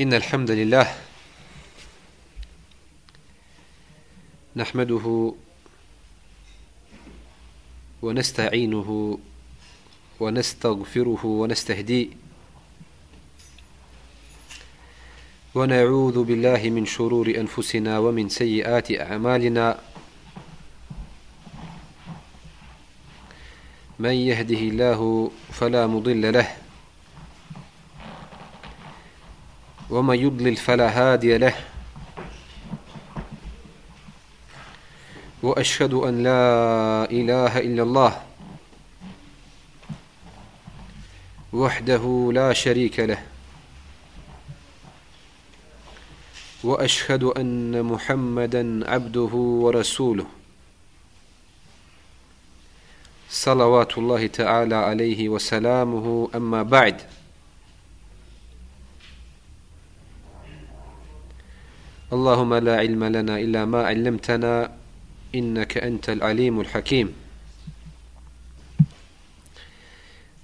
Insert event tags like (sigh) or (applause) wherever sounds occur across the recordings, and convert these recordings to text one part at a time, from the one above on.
إن الحمد لله نحمده ونستعينه ونستغفره ونستهديه ونعوذ بالله من شرور أنفسنا ومن سيئات أعمالنا من يهده الله فلا مضل له ومن يضلل فلا هادي له. وأشهد أن لا إله إلا الله وحده لا شريك له. وأشهد أن محمدا عبده ورسوله. صلوات الله تعالى عليه وسلامه أما بعد. اللهم لا علم لنا إلا ما علمتنا إنك أنت العليم الحكيم.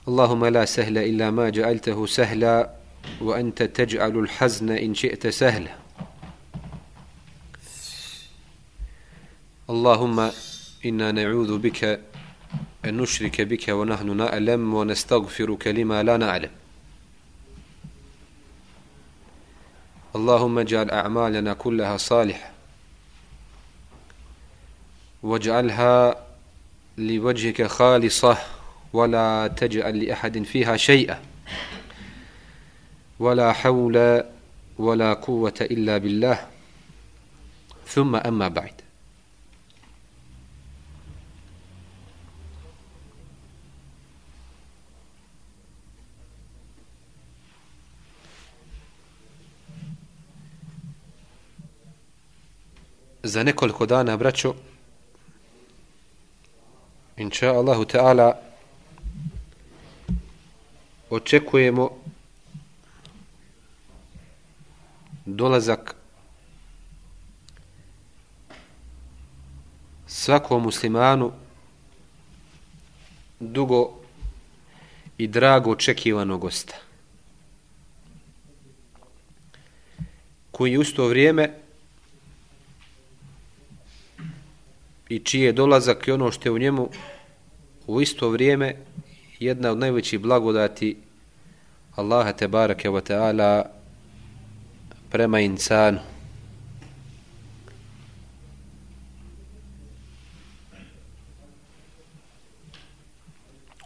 اللهم لا سهل إلا ما جعلته سهلا وأنت تجعل الحزن إن شئت سهلا. اللهم إنا نعوذ بك أن نشرك بك ونحن نعلم ونستغفرك لما لا نعلم. اللهم اجعل أعمالنا كلها صالحة. واجعلها لوجهك خالصة ولا تجعل لأحد فيها شيئا. ولا حول ولا قوة إلا بالله. ثم أما بعد. Za nekoliko dana, braćo, inša Allahu Teala, očekujemo dolazak svakom muslimanu dugo i drago očekivanog gosta. Koji u isto vrijeme i čiji je dolazak i ono što je u njemu u isto vrijeme jedna od najvećih blagodati Allaha te barake wa ta'ala prema insanu.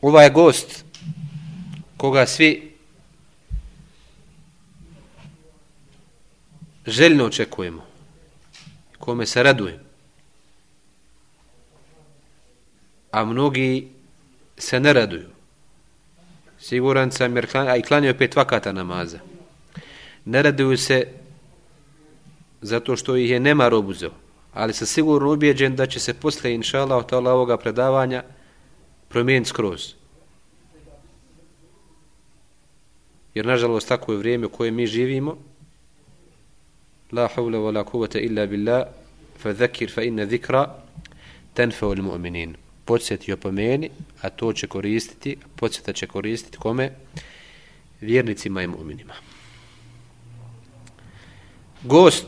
Ova je gost koga svi željno očekujemo, kome se radujemo. A mnogi se ne raduju. Siguran sam jer klan, a i klanjaju pet vakata namaza. Ne raduju se zato što ih je nema robuzeo, ali sam sigurno ubijeđen da će se posle inšala od ovoga predavanja promijeniti skroz. Jer nažalost tako je vrijeme u kojem mi živimo la havla wa la kuvata illa billah fa zakir fa inna zikra tenfeo il mu'minin podsjeti i opomeni, a to će koristiti, podsjeta će koristiti kome? Vjernicima i muminima. Gost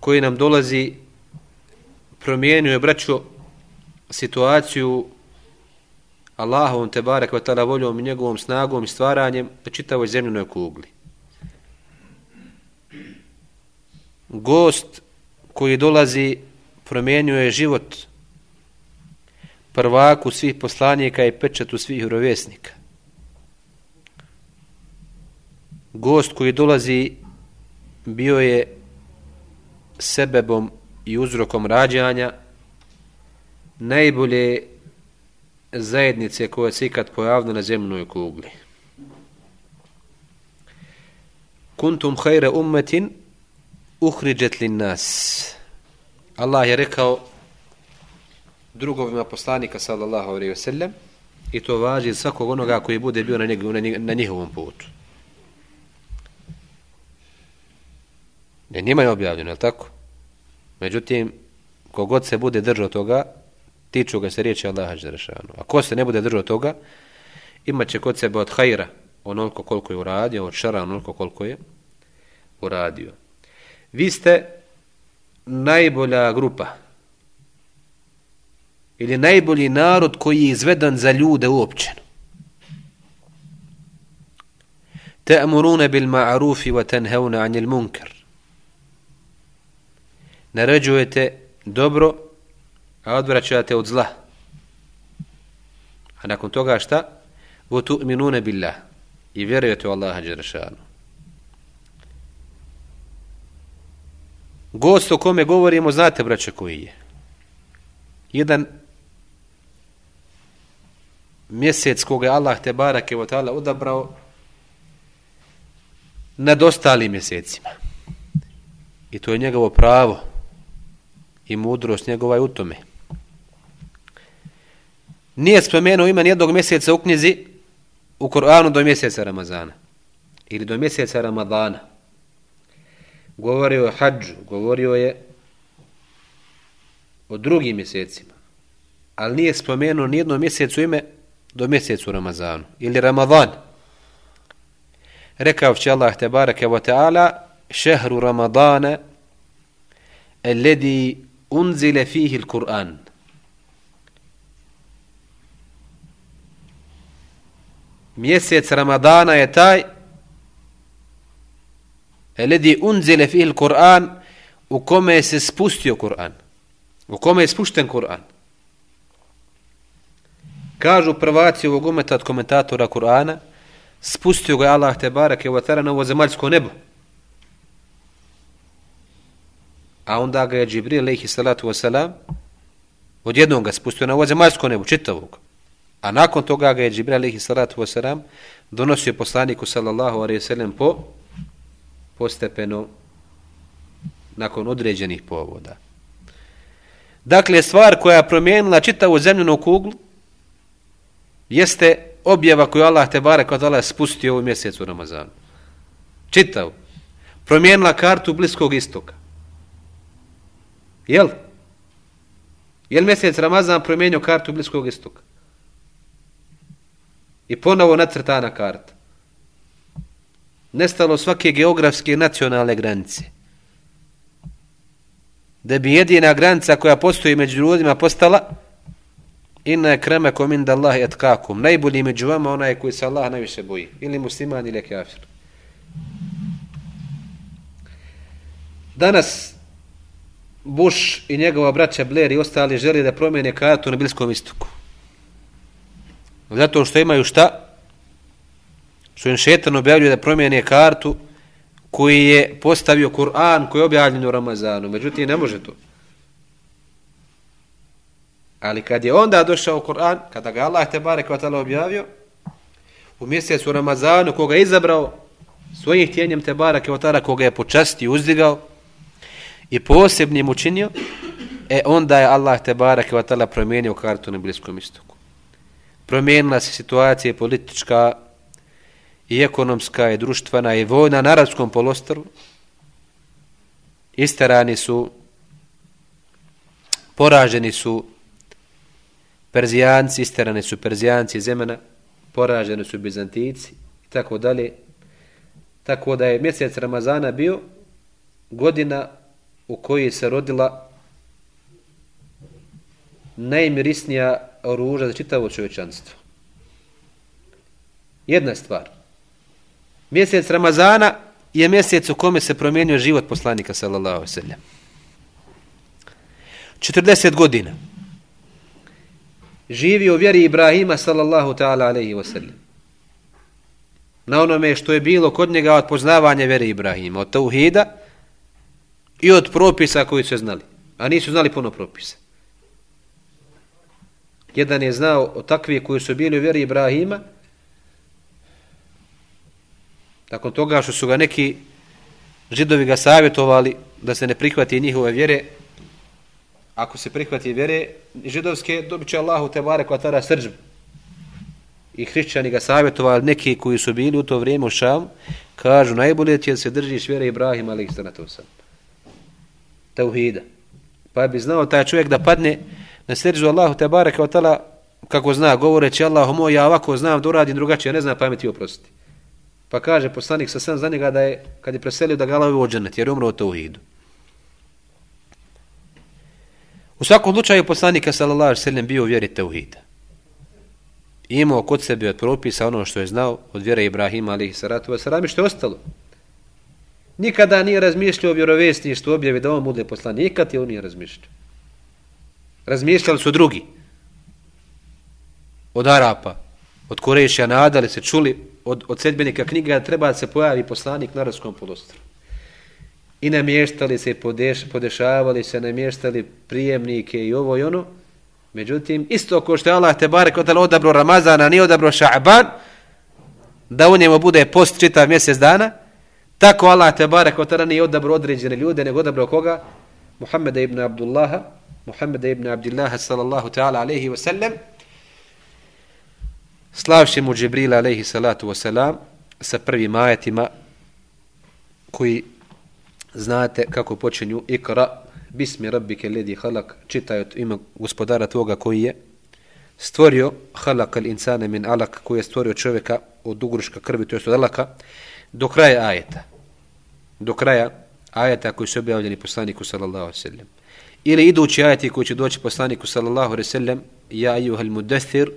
koji nam dolazi promijenio je, braćo, situaciju Allahovom te barek vatala voljom i njegovom snagom i stvaranjem na čitavoj zemljinoj kugli. Gost koji dolazi promijenio je život prvaku svih poslanika i pečetu svih rovjesnika. Gost koji dolazi bio je sebebom i uzrokom rađanja najbolje zajednice koja se ikad pojavila na zemljnoj kugli. Kuntum hajre ummetin uhriđet li nas. Allah je rekao drugovima poslanika sallallahu alejhi ve sellem i to važi svakog onoga koji bude bio na, njeg, na njihovom putu. Ne, njima je objavljeno, je tako? Međutim, kogod se bude držao toga, tiču ga se riječi Allaha Đerešanu. A ko se ne bude držao toga, imat će kod sebe od hajra onoliko koliko je uradio, od šara onoliko koliko je uradio. Vi ste najbolja grupa ili najbolji narod koji je izvedan za ljude uopćeno. Ta'muruna bil ma'rufi wa tenhevne 'anil munkar. Naređujete dobro, a odvraćate od zla. A nakon toga šta? Wa tu'minuna billah. I vjerujete u Allaha Đerašanu. Gost o kome govorimo, znate, braće, koji je. Jedan mjesec koga je Allah te barake wa ta'ala odabrao nad ostalim mjesecima. I to je njegovo pravo i mudrost njegova je u tome. Nije spomenuo ime jednog mjeseca u knjizi u Koranu do mjeseca Ramazana. Ili do mjeseca Ramadana. Govorio je hađu, govorio je o drugim mjesecima. Ali nije spomenuo nijedno mjesecu ime دو ميسيت رمضان يلي رمضان ركب شاء الله تبارك وتعالى شهر رمضان الذي أنزل فيه القرآن ميسيت رمضان يتاي الذي أنزل فيه القرآن وكما سبستيو قرآن وكما سبشتن قرآن Kažu prvaci ovog umeta od komentatora Kur'ana, spustio ga Allah te barake u atara na ovo zemaljsko nebo. A onda ga je Džibril, lehi salatu wasalam, odjednom ga spustio na ovo zemaljsko nebo, čitavog. A nakon toga ga je Džibril, lehi salatu wasalam, donosio poslaniku sallallahu alaihi sallam po postepeno nakon određenih povoda. Dakle, stvar koja je promijenila čitavu zemljenu kuglu, jeste objava koju Allah te bare kod Allah spustio u mjesecu Ramazanu. Čitav. Promijenila kartu Bliskog istoka. Jel? Jel mjesec Ramazan promijenio kartu Bliskog istoka? I ponovo nacrtana karta. Nestalo svake geografske nacionalne granice. Da bi jedina granica koja postoji među ljudima postala Inna kreme kom inda Allah et kakum. Najbolji među vama onaj koji se Allah najviše boji. Ili musliman ili kafir. Danas Bush i njegova braća Blair i ostali želi da promijene kartu na Bilskom istoku. Zato što imaju šta? Što im šetan objavljuje da promijene kartu koji je postavio Kur'an koji je objavljen u Ramazanu. Međutim, ne može to. Ali kad je onda došao Kur'an, kada ga Allah te bare kao objavio, u mjesecu Ramazanu, koga je izabrao svojim htjenjem te bare kao tala, koga je počasti uzdigao i posebnim učinio, e onda je Allah te bare kao tala promijenio kartu na Bliskom istoku. Promijenila se situacija politička i ekonomska i društvena i vojna na arabskom polostaru. Istarani su, poraženi su Perzijanci, isterane su Perzijanci iz Jemena, poraženi su Bizantici i tako dalje. Tako da je mjesec Ramazana bio godina u kojoj se rodila najmirisnija oruža za čitavo čovječanstvo. Jedna stvar. Mjesec Ramazana je mjesec u kome se promijenio život poslanika sallallahu alejhi ve sellem. 40 godina živi u vjeri Ibrahima sallallahu ta'ala alaihi wasallam. Na onome što je bilo kod njega od poznavanja vjeri Ibrahima, od tauhida i od propisa koji su znali. A nisu znali puno propisa. Jedan je znao o takvi koji su bili u vjeri Ibrahima, nakon toga što su ga neki židovi ga savjetovali da se ne prihvati njihove vjere, ako se prihvati vjere židovske, dobit će Allahu te bare koja tada srđbu. I hrišćani ga savjetovali, neki koji su bili u to vrijeme u Šam, kažu, najbolje ti je se držiš vjere Ibrahim, ali ih na to sam. Tauhida. Pa bi znao taj čovjek da padne na srđu Allahu te bare kao kako zna, govoreći Allahu moj, ja ovako znam da uradim drugačije, ne znam pameti oprostiti. Pa kaže poslanik sa sam za njega da je, kad je preselio da ga lavi u ođenet, jer je umro u tauhidu. U svakom slučaju poslanika sallallahu alejhi ve sellem bio u vjeri tauhida. Imao kod sebe od propisa ono što je znao od vjere Ibrahima alejhi salatu vesselam što je ostalo. Nikada nije razmišljao o vjerovjesništvu objave da on bude poslanik. Nikad je on nije razmišljao. Razmišljali su drugi. Od Arapa, od Korešija nadali se, čuli od, od sedbenika knjiga da treba da se pojavi poslanik na Arabskom polostru. I namještali se, podeš, podešavali se, namještali prijemnike i ovo i ono. Međutim, isto ko što je Allah te barek od odabro Ramazana, nije odabro Ša'ban, da u njemu bude post čitav mjesec dana, tako Allah te barek od nije odabro određene ljude, nego odabro koga? Muhammeda ibn Abdullaha, Muhammeda ibn Abdullaha sallallahu ta'ala alaihi wa sallam, slavši mu Džibrila alaihi salatu wa salam, sa prvim ajetima koji znate kako počinju? Ikra bismi rabbike ledi halak. Čitaju ima gospodara tvoga koji je stvorio halak al insane min alak koji je stvorio čovjeka od ugruška krvi to je od alaka do kraja ajeta. Do kraja ajeta koji su objavljeni poslaniku sallallahu alaihi sallam. Ili idući ajeti koji će doći poslaniku sallallahu alaihi sallam ja ayuhal mudathir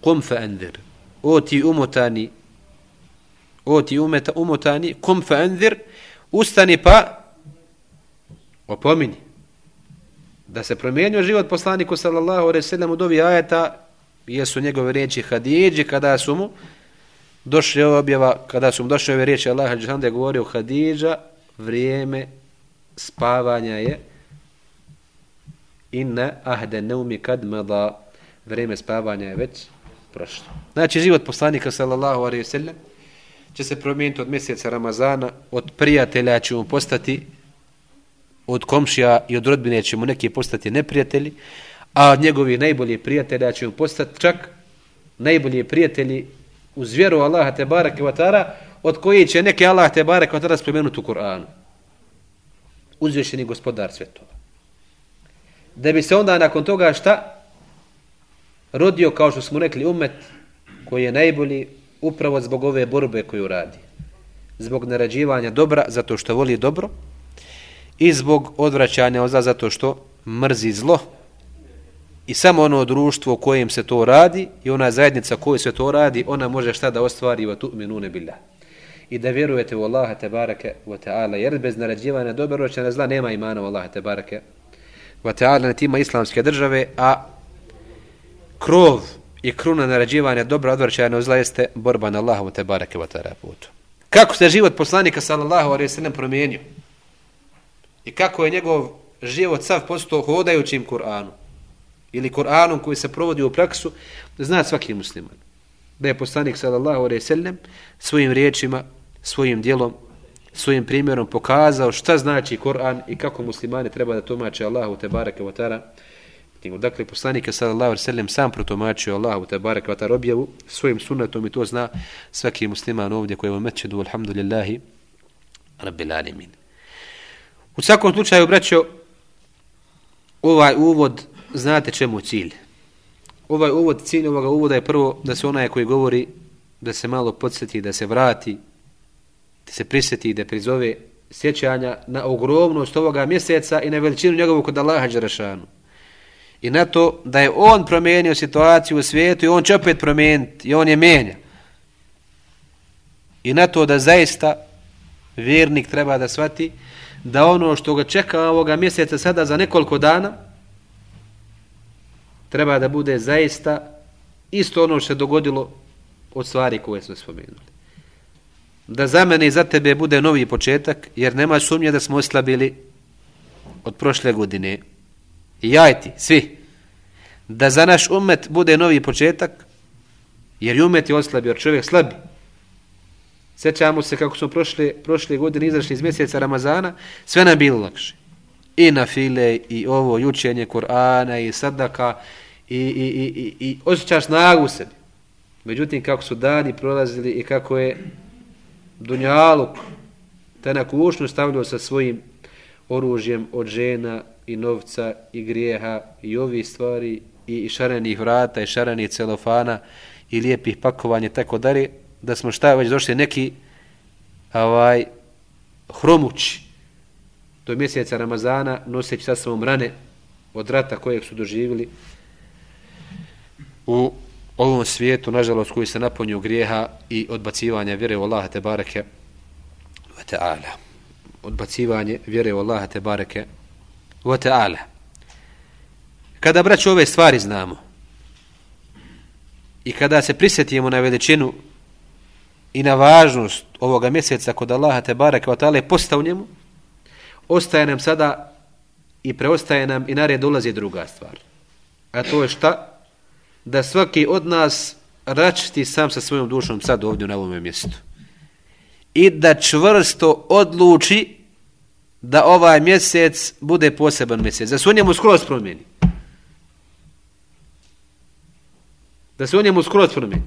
kum fa anzir. O ti umotani o ti umeta umotani kum fa anzir ustani pa opomini. Da se promijenio život poslaniku sallallahu alejhi ve sellem od ovih ajeta jesu njegove riječi Hadidži kada su mu došli ova objava kada su mu došle ove riječi Allaha dželle je govorio Hadidža vrijeme spavanja je. Inna ahde naumi kad mada. Vrijeme spavanja je već prošlo. Znači život poslanika sallallahu alejhi ve sellem će se promijeniti od mjeseca Ramazana, od prijatelja će mu postati, od komšija i od rodbine će mu neki postati neprijatelji, a od njegovih najboljih prijatelja će mu postati čak najbolji prijatelji uz vjeru Allaha te barake vatara, od koji će neki Allah te barake vatara spomenuti u Kur'anu. Uzvješeni gospodar svjetova. Da bi se onda nakon toga šta rodio, kao što smo rekli, umet koji je najbolji, upravo zbog ove borbe koju radi. Zbog narađivanja dobra, zato što voli dobro, i zbog odvraćanja od zato što mrzi zlo. I samo ono društvo u kojem se to radi i ona zajednica koju se to radi, ona može šta da ostvari va tu minune billah. I da vjerujete u Allaha te barake wa ta'ala, jer bez narađivanja dobro će zla nema imana u Allaha te barake wa ta'ala na tima islamske države, a krov i kruna narađivanja dobra odvrćaja od zla jeste borba na Allahovu te barake vatara putu. Kako se život poslanika sallallahu alaihi sallam promijenio? I kako je njegov život sav postao hodajućim Kur'anu? Ili Kur'anom koji se provodi u praksu, zna svaki musliman. Da je poslanik sallallahu alaihi sallam svojim riječima, svojim dijelom, svojim primjerom pokazao šta znači Kur'an i kako muslimani treba da tumače Allahu te barake vatara Nego, dakle, poslanik je sallallahu alaihi sallam sam protomačio Allahu te barek vata robjevu svojim sunnetom i to zna svaki musliman ovdje koji je u mećedu, alhamdulillahi, rabbil alimin. U svakom slučaju, braćo, ovaj uvod, znate čemu cilj? Ovaj uvod, cilj ovoga uvoda je prvo da se onaj koji govori, da se malo podsjeti, da se vrati, da se prisjeti, da prizove sjećanja na ogromnost ovoga mjeseca i na veličinu njegovu kod Allaha Đerašanu i na to da je on promijenio situaciju u svijetu i on će opet promijeniti i on je menja. I na to da zaista vjernik treba da svati da ono što ga čeka ovoga mjeseca sada za nekoliko dana treba da bude zaista isto ono što se dogodilo od stvari koje smo spomenuli. Da za mene i za tebe bude novi početak jer nema sumnje da smo oslabili od prošle godine i jajti, svi, da za naš umet bude novi početak, jer i umet je oslabio, jer čovjek slabi. Sjećamo se kako smo prošle, prošle godine izašli iz mjeseca Ramazana, sve nam bilo lakše. I na file, i ovo, i učenje Kur'ana, i sadaka, i, i, i, i, i osjećaš snagu u sebi. Međutim, kako su dani prolazili i kako je Dunjaluk te na kušnu stavljao sa svojim oružjem od žena i novca i grijeha i ovi stvari i šarenih vrata i šarenih celofana i lijepih pakovanja tako dalje da smo šta već došli neki ovaj hromući do mjeseca Ramazana noseći sa svom rane od rata kojeg su doživjeli u ovom svijetu, nažalost, koji se napunju grijeha i odbacivanja vjere u Allaha te bareke wa ta'ala. Odbacivanje vjere u Allaha te bareke wa ta'ala. Kada braću ove stvari znamo i kada se prisjetimo na veličinu i na važnost ovoga mjeseca kod Allaha te bareke wa ta'ala posta u njemu, ostaje nam sada i preostaje nam i nared ulazi druga stvar. A to je šta? Da svaki od nas račiti sam sa svojom dušom sad ovdje na ovom mjestu. I da čvrsto odluči da ovaj mjesec bude poseban mjesec. Da se u njemu skroz promijeni. Da se u njemu skroz promijeni.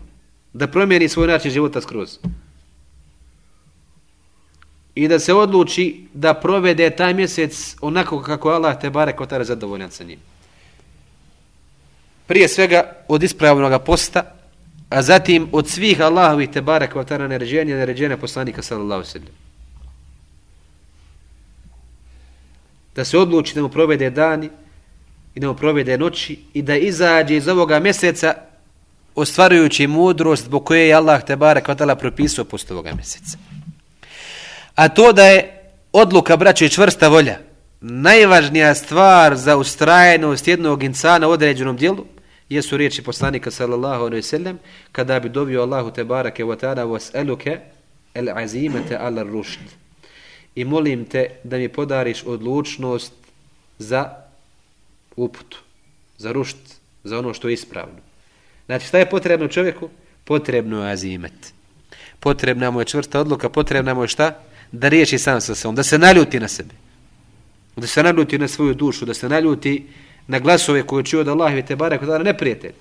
Da promijeni svoj način života skroz i da se odluči da provede taj mjesec onako kako Allah te bare kotara zadovoljan sa njim. Prije svega od ispravnog posta, a zatim od svih Allahovih te kvatara naređenja, naređenja poslanika sallallahu sallam. Da se odluči da mu provede dani i da mu provede noći i da izađe iz ovoga mjeseca ostvarujući mudrost zbog koje je Allah te kvatala propisao post ovoga mjeseca. A to da je odluka, braćo, i čvrsta volja, najvažnija stvar za ustrajenost jednog insana u određenom dijelu, jesu riječi poslanika sallallahu alaihi sallam, kada bi dobio Allahu te barake wa ta'ala was eluke el azimete ala rušt. I molim te da mi podariš odlučnost za uputu, za rušt, za ono što je ispravno. Znači, šta je potrebno čovjeku? Potrebno je azimet. Potrebna mu je čvrsta odluka, potrebna mu je šta? da riješi sam sa sobom, da se naljuti na sebe. Da se naljuti na svoju dušu, da se naljuti na glasove koje čuje da Allah i Tebara kod neprijatelj.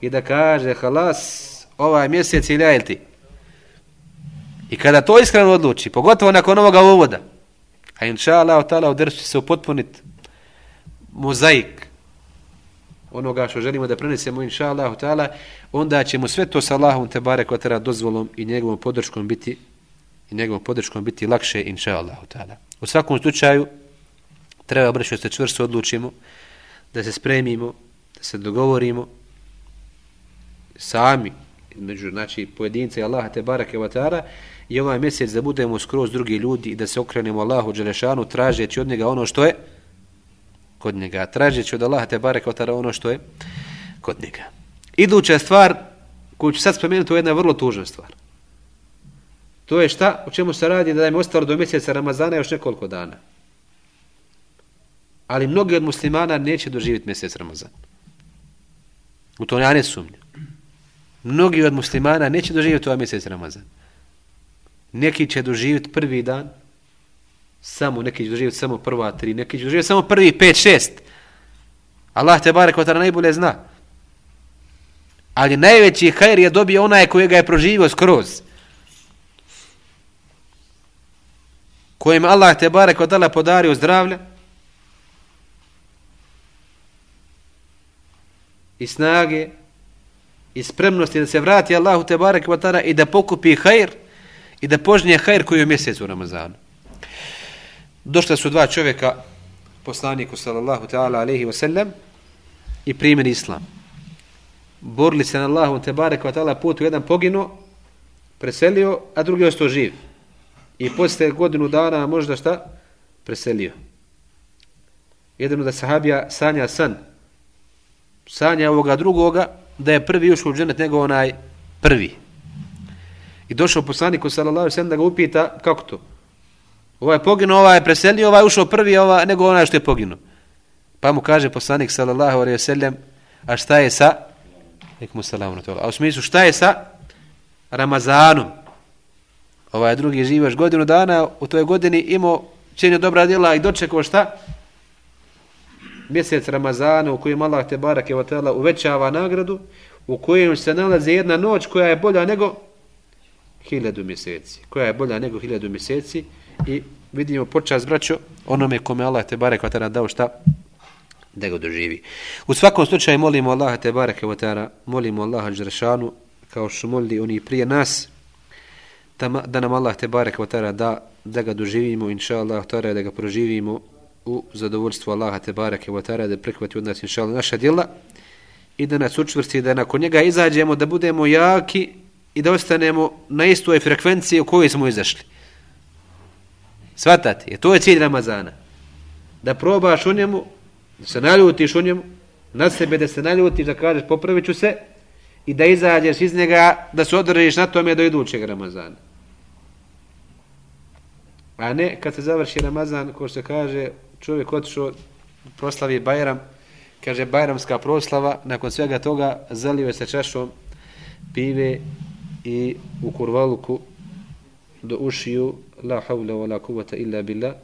I da kaže, halas, ovaj mjesec ili ajel ti. I kada to iskreno odluči, pogotovo nakon ovoga uvoda, a inša Allah ta'ala u drsu se upotpunit mozaik onoga što želimo da prenesemo inša Allah ta'ala, onda ćemo sve to sa Allahom te bare kod dozvolom i njegovom podrškom biti i njegovom podrškom biti lakše, inša Allah. U svakom slučaju, treba obraćati se čvrsto odlučimo, da se spremimo, da se dogovorimo sami, među, znači, pojedince Allaha te barake vatara, i ovaj mjesec da budemo skroz drugi ljudi i da se okrenemo Allahu Đelešanu tražeći od njega ono što je kod njega. Tražeći od Allaha te barake vatara ono što je kod njega. Iduća stvar koju ću sad spomenuti, to je jedna vrlo tužna stvar. To je šta? O čemu se radi da im ostalo do mjeseca Ramazana još nekoliko dana. Ali mnogi od muslimana neće doživjeti mjesec Ramazan. U to ja ne sumnju. Mnogi od muslimana neće doživjeti ovaj mjesec Ramazan. Neki će doživjeti prvi dan, samo, neki će doživjeti samo prva tri, neki će doživjeti samo prvi pet, šest. Allah te bare kotara najbolje zna. Ali najveći hajr je dobio onaj koji ga je proživio skroz. kojem Allah te bare kod podario zdravlje i snage i spremnosti da se vrati Allahu te barek vatara i da pokupi hajr i da požnje hajr koji je mjesec u Ramazanu. Došla su dva čovjeka poslaniku sallallahu ta'ala alaihi wasallam i primjeni islam. Borili se na Allahu te barek vatala putu jedan poginuo, preselio, a drugi ostao živ i posle godinu dana možda šta? Preselio. Jedan od sahabija sanja san. Sanja ovoga drugoga da je prvi ušao u dženet nego onaj prvi. I došao poslaniku sallallahu sallam da ga upita kako to? Ovaj je poginuo, ovaj je preselio, ovaj je ušao prvi ovaj, nego onaj što je poginuo. Pa mu kaže poslanik sallallahu alejhi ve sellem, a šta je sa? Nekomu salamu na. A u smislu šta je sa? Ramazanom ovaj drugi živaš godinu dana, u toj godini imao činio dobra djela i dočekao šta? Mjesec Ramazana u kojem Allah te barake vatala uvećava nagradu, u kojem se nalazi jedna noć koja je bolja nego hiljadu mjeseci. Koja je bolja nego hiljadu mjeseci i vidimo počas braćo onome kome Allah te barak vatala dao šta? Da ga doživi. U svakom slučaju molimo Allaha te barak vatala, molimo Allaha Đeršanu kao što molili oni prije nas, da, da nam Allah te barek da, da ga doživimo, inša Allah, da ga proživimo u zadovoljstvu Allaha te barake wa ta'ala da prihvati od nas, inšala naša djela i da nas učvrsti, da nakon njega izađemo, da budemo jaki i da ostanemo na istoj frekvenciji u kojoj smo izašli. Svatate, je to je cilj Ramazana. Da probaš u njemu, da se naljutiš u njemu, na sebe da se naljutiš, da kažeš popravit ću se i da izađeš iz njega, da se održiš na tome do idućeg Ramazana. A ne, kad se završi Ramazan, ko se kaže, čovjek otišao, proslavi Bajram, kaže Bajramska proslava, nakon svega toga zalio se čašom pive i u kurvaluku do ušiju la havla wa la kuvata illa billah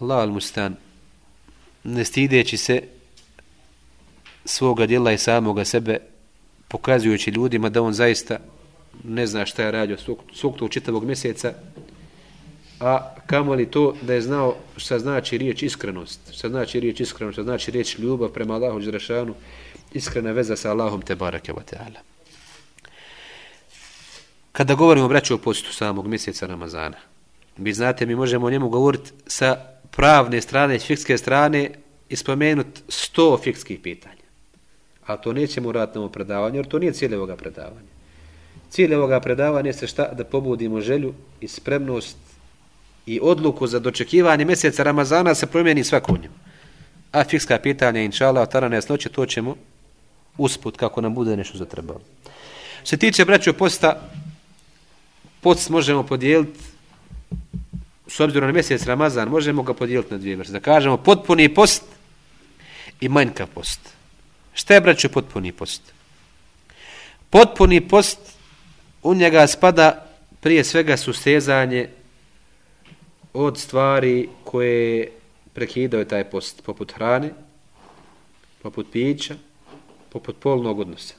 Allah al mustan. Ne stideći se svoga djela i samoga sebe pokazujući ljudima da on zaista ne zna šta je radio svog, svog tog čitavog mjeseca a kamo li to da je znao šta znači riječ iskrenost šta znači riječ iskrenost šta znači riječ ljubav prema Allahu Đerašanu iskrena veza sa Allahom te barake wa ta'ala Kada govorimo o braću o postu samog mjeseca Ramazana, vi znate, mi možemo o njemu govoriti sa pravne strane, fikske strane i spomenuti sto fikskih pitanja. A to nećemo raditi na ovom predavanju, jer to nije cilj ovoga predavanja. Cilj ovoga predavanja je šta? Da pobudimo želju i spremnost i odluku za dočekivanje mjeseca Ramazana se promijeni svakodnjem. A fikska pitanja, inša Allah, tada nejasnoće, to ćemo usput kako nam bude nešto zatrebalo. Se tiče braćo posta, post možemo podijeliti s obzirom na mjesec Ramazan, možemo ga podijeliti na dvije vrste. Da kažemo potpuni post i manjka post. Šta je, braću, potpuni post? Potpuni post, u njega spada prije svega sustezanje od stvari koje prekidaju taj post, poput hrane, poput pića, poput polnog odnosa.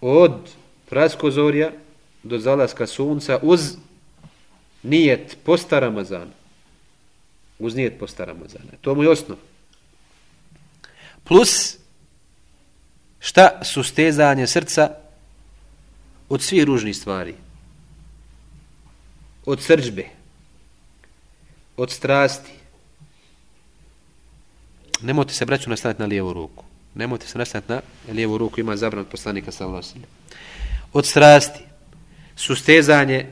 Od praskozorja, do zalaska sunca uz nijet posta Ramazana. Uz nijet posta Ramazana. To mu je osnov. Plus, šta su stezanje srca od svih ružnih stvari? Od srđbe. Od strasti. Nemojte se braću nastaviti na lijevu ruku. Nemojte se nastaviti na lijevu ruku. Ima zabran poslanika sa vlasom. Od strasti sustezanje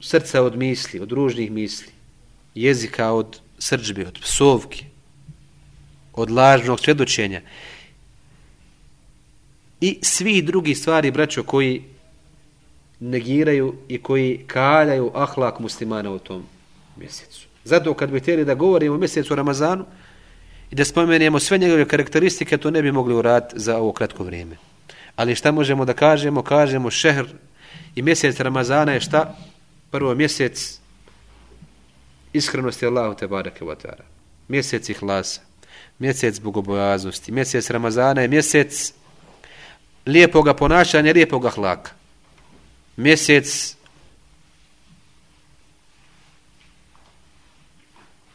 srca od misli, od ružnih misli, jezika od srđbe, od psovke, od lažnog svjedočenja i svi drugi stvari, braćo, koji negiraju i koji kaljaju ahlak muslimana u tom mjesecu. Zato kad bi htjeli da govorimo o mjesecu Ramazanu i da spomenemo sve njegove karakteristike, to ne bi mogli uraditi za ovo kratko vrijeme. Ali šta možemo da kažemo? Kažemo šehr I mjesec Ramazana je šta? Prvo mjesec iskrenosti Allahu te barake vatara. Mjesec ihlasa. Mjesec bogobojaznosti. Mjesec Ramazana je mjesec lijepoga ponašanja, lijepoga hlaka. Mjesec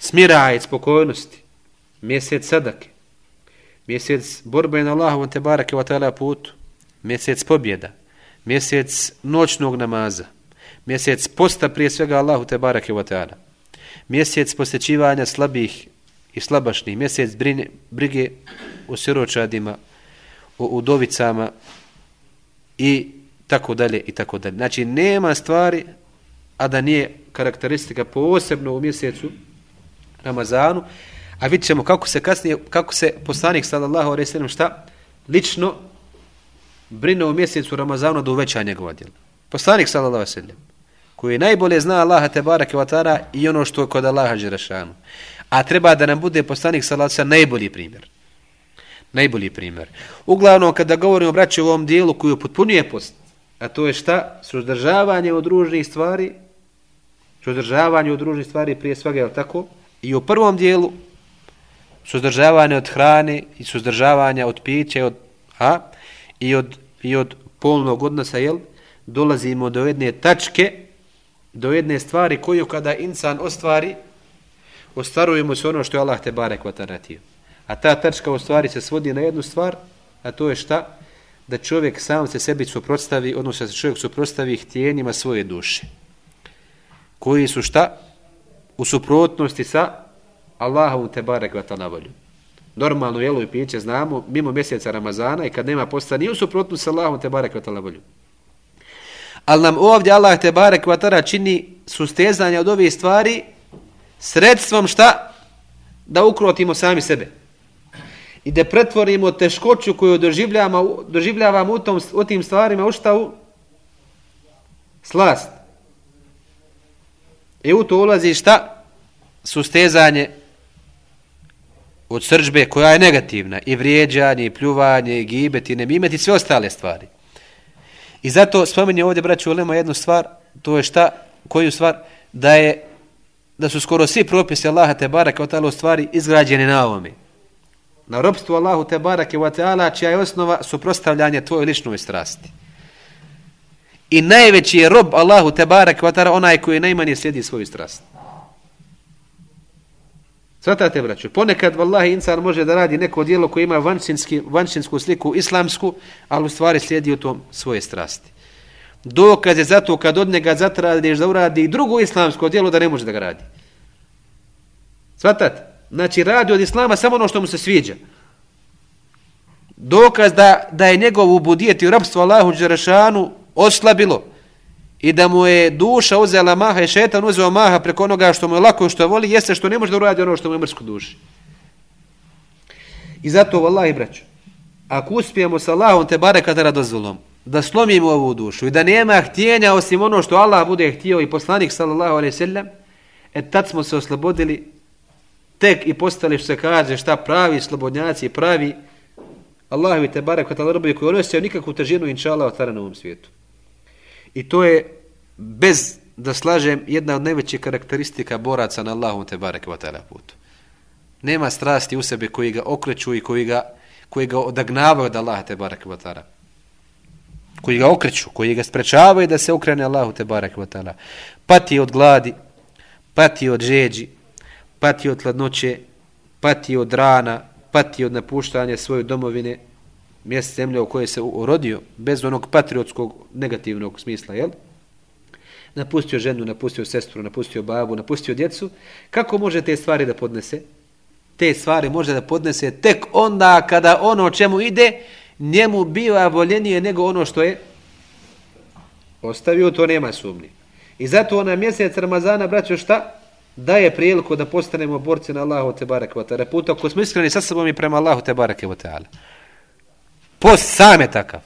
smiraja i spokojnosti. Mjesec sadake. Mjesec borbe na Allahu te barake taala putu. Mjesec pobjeda mjesec noćnog namaza, mjesec posta prije svega Allahu te barake wa ta'ala, mjesec posjećivanja slabih i slabašnih, mjesec brine, brige o siročadima, o udovicama i tako dalje i tako dalje. Znači, nema stvari, a da nije karakteristika posebno u mjesecu Ramazanu, a vidjet ćemo kako se kasnije, kako se poslanik sallallahu alaihi sallam šta lično brine u mjesecu Ramazanu da uveća njegova djela. Poslanik sallallahu sallam, koji najbolje zna Allaha te barake vatara i ono što je kod Allaha džerašanu. A treba da nam bude poslanik sallallahu sallam najbolji primjer. Najbolji primjer. Uglavnom, kada govorimo o braću u ovom dijelu koji upotpunjuje post, a to je šta? Suzdržavanje od ružnih stvari, suzdržavanje od ružnih stvari prije svega, je tako? I u prvom dijelu, suzdržavanje od hrane i suzdržavanje od pića, od, a, i od, i od polnog odnosa, jel, dolazimo do jedne tačke, do jedne stvari koju kada insan ostvari, ostvarujemo se ono što je Allah te bare vataratio. A ta tačka u stvari se svodi na jednu stvar, a to je šta? da čovjek sam se sebi suprotstavi, odnosno da se čovjek suprotstavi htjenjima svoje duše. Koji su šta? U suprotnosti sa Allahovu te barek vata na volju. Normalno jelo i piće znamo mimo mjeseca Ramazana i kad nema posta nije u suprotnosti sa Allahom te barek vata na volju. Ali nam ovdje Allah te barek vatara čini sustezanje od ove stvari sredstvom šta? Da ukrotimo sami sebe. I da pretvorimo teškoću koju doživljavamo, doživljavamo u, tom, u tim stvarima u šta u? Slast. I u to ulazi šta? Sustezanje od sržbe koja je negativna. I vrijeđanje, i pljuvanje, i gibet, i nemimet, i sve ostale stvari. I zato spomenje ovdje, braću, ulema jednu stvar, to je šta? Koju stvar? Da je da su skoro svi propisi Allaha te baraka od talo stvari izgrađeni na ovome. Na robstvu Allahu te barake wa ta'ala čija je osnova suprostavljanje tvojoj ličnoj strasti. I najveći je rob Allahu te barake wa ta'ala onaj koji najmanje slijedi svoju strast. Svatate, braću, ponekad, vallahi, insan može da radi neko dijelo koje ima vanšinsku sliku islamsku, ali u stvari slijedi u tom svoje strasti. Dokaz je zato kad od njega zatradiš da uradi drugo islamsko dijelo da ne može da ga radi. Svatate? Znači, radi od islama samo ono što mu se sviđa. Dokaz da, da je njegov ubudijet i rabstvo Allahu Đerašanu oslabilo i da mu je duša uzela maha i šetan uzeo maha preko onoga što mu je lako i što voli, jeste što ne može da uradi ono što mu je mrsko duši. I zato, vallahi, braću, ako uspijemo sa Allahom te bare kada radozulom, da slomimo ovu dušu i da nema htjenja osim ono što Allah bude htio i poslanik sallallahu alaihi sallam, e tad smo se oslobodili tek i postali što se kaže šta pravi slobodnjaci, pravi Allahovi te bare kada robovi koji onosio nikakvu težinu inša Allah otvara na ovom svijetu. I to je, bez da slažem, jedna od najvećih karakteristika boraca na Allahom te barek wa ta'ala putu. Nema strasti u sebi koji ga okreću i koji ga, koji ga odagnavaju od Allaha te barek wa ta'ala. Koji ga okreću, koji ga sprečavaju da se okrene Allahu te barek wa ta'ala. Pati od gladi, pati od žeđi, pati od hladnoće, pati od rana, pati od napuštanja svoje domovine, mjesto zemlje u kojoj se urodio, bez onog patriotskog negativnog smisla, jel? Napustio ženu, napustio sestru, napustio babu, napustio djecu, kako može te stvari da podnese? Te stvari može da podnese tek onda kada ono čemu ide, njemu biva voljenije nego ono što je ostavio, to nema sumnje. I zato ona mjesec Ramazana, braćo, šta? Daje priliku da postanemo borci na Allahu te barake wa ta'ala. Puta, ako smo iskreni sa sobom i prema Allahu te barake wa ta'ala. Post sam je takav.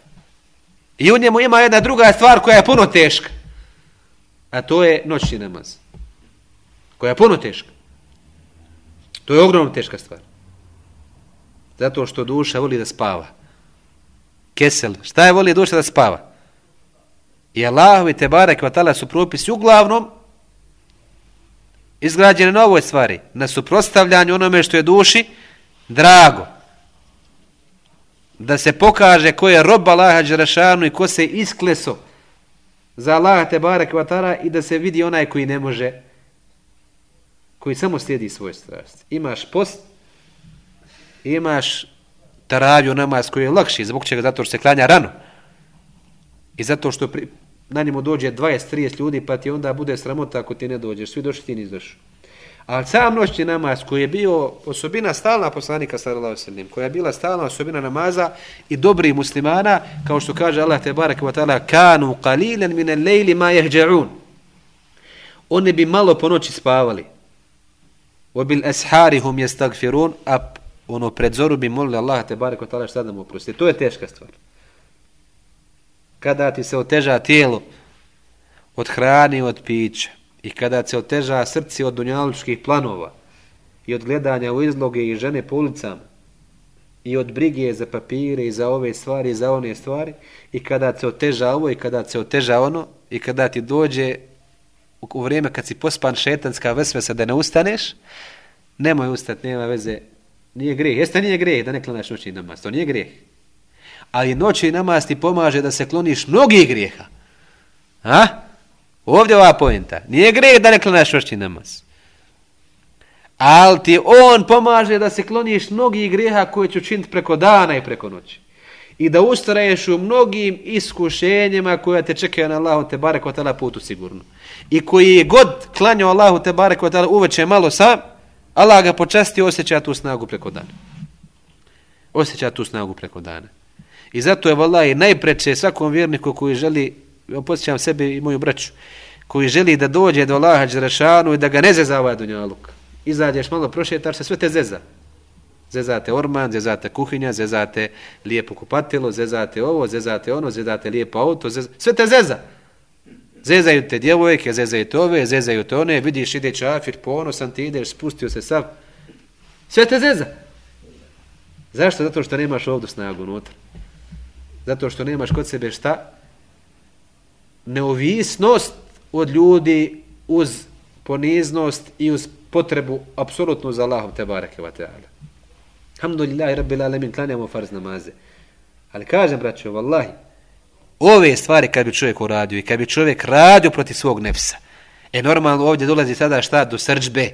I u njemu ima jedna druga stvar koja je puno teška. A to je noćni namaz. Koja je puno teška. To je ogromno teška stvar. Zato što duša voli da spava. Kesel. Šta je voli duša da spava? I Allahovi te barek vatala su propisi uglavnom izgrađene na ovoj stvari. Na suprostavljanju onome što je duši drago da se pokaže ko je rob Allaha Đerašanu i ko se iskleso za Allaha Tebara Kvatara i da se vidi onaj koji ne može, koji samo slijedi svoj strast. Imaš post, imaš taraviju namaz koji je lakši, zbog čega zato što se klanja rano. I zato što pri, na njemu dođe 20-30 ljudi, pa ti onda bude sramota ako ti ne dođeš. Svi došli, ti nisi došao. A sam noćni namaz koji je bio osobina stalna poslanika sallallahu sallam, koja je bila stalna osobina namaza i dobri muslimana, kao što kaže Allah te barek wa ta'ala, kanu qalilan min al-layli ma yahja'un. Oni bi malo po noći spavali. Wa bil asharihum yastaghfirun, a ono pred zoru bi molili Allah te barek wa ta'ala šta da mu oprosti. To je teška stvar. Kada ti se oteža tijelo od hrani od pića, i kada se oteža srci od dunjalučkih planova i od gledanja u izloge i žene po ulicama i od brige za papire i za ove stvari i za one stvari i kada se oteža ovo i kada se oteža ono i kada ti dođe u vrijeme kad si pospan šetanska vesvesa da ne ustaneš nemoj ustati, nema veze. Nije greh, jeste nije greh da ne klanaš noćni namaz, to nije greh ali noćni namaz ti pomaže da se kloniš mnogih grijeha. Ha? Ovdje ova pojenta. Nije greh da ne klanjaš noćni namaz. Ali ti on pomaže da se kloniš mnogih greha koje ću činiti preko dana i preko noći. i da ustraješ u mnogim iskušenjima koja te čekaju na Allahu te barek otala putu sigurno. I koji je god klanjao Allahu te barek otala uveče malo sam, Allah ga počasti osjeća tu snagu preko dana. Osjeća tu snagu preko dana. I zato je vallahi najpreče svakom vjerniku koji želi, ja posjećam sebe i moju braću, koji želi da dođe do Allaha Đerašanu i da ga ne zeza ovaj dunjaluk. Izađeš malo, prošetaš se, sve te zeza. Zezate orman, zezate kuhinja, zezate lijepo kupatilo, zezate ovo, zezate ono, zezate lijepo auto, zez... sve te zeza. Zezaju te djevojke, zezaju te ove, zezaju te one, vidiš ide čafir, ponosan ti ideš, spustio se sav. Sve te zeza. Zašto? Zato što nemaš ovdje snagu unutra. Zato što nemaš kod sebe šta? Neovisnost od ljudi uz poniznost i uz potrebu apsolutno za Allahom te barake wa ta'ala. Alhamdulillahi rabbil alamin klanjamo farz namaze. Ali kažem, braćo, vallahi, ove stvari kad bi čovjek uradio i kad bi čovjek radio protiv svog nefsa, e normalno ovdje dolazi sada šta? Do srđbe.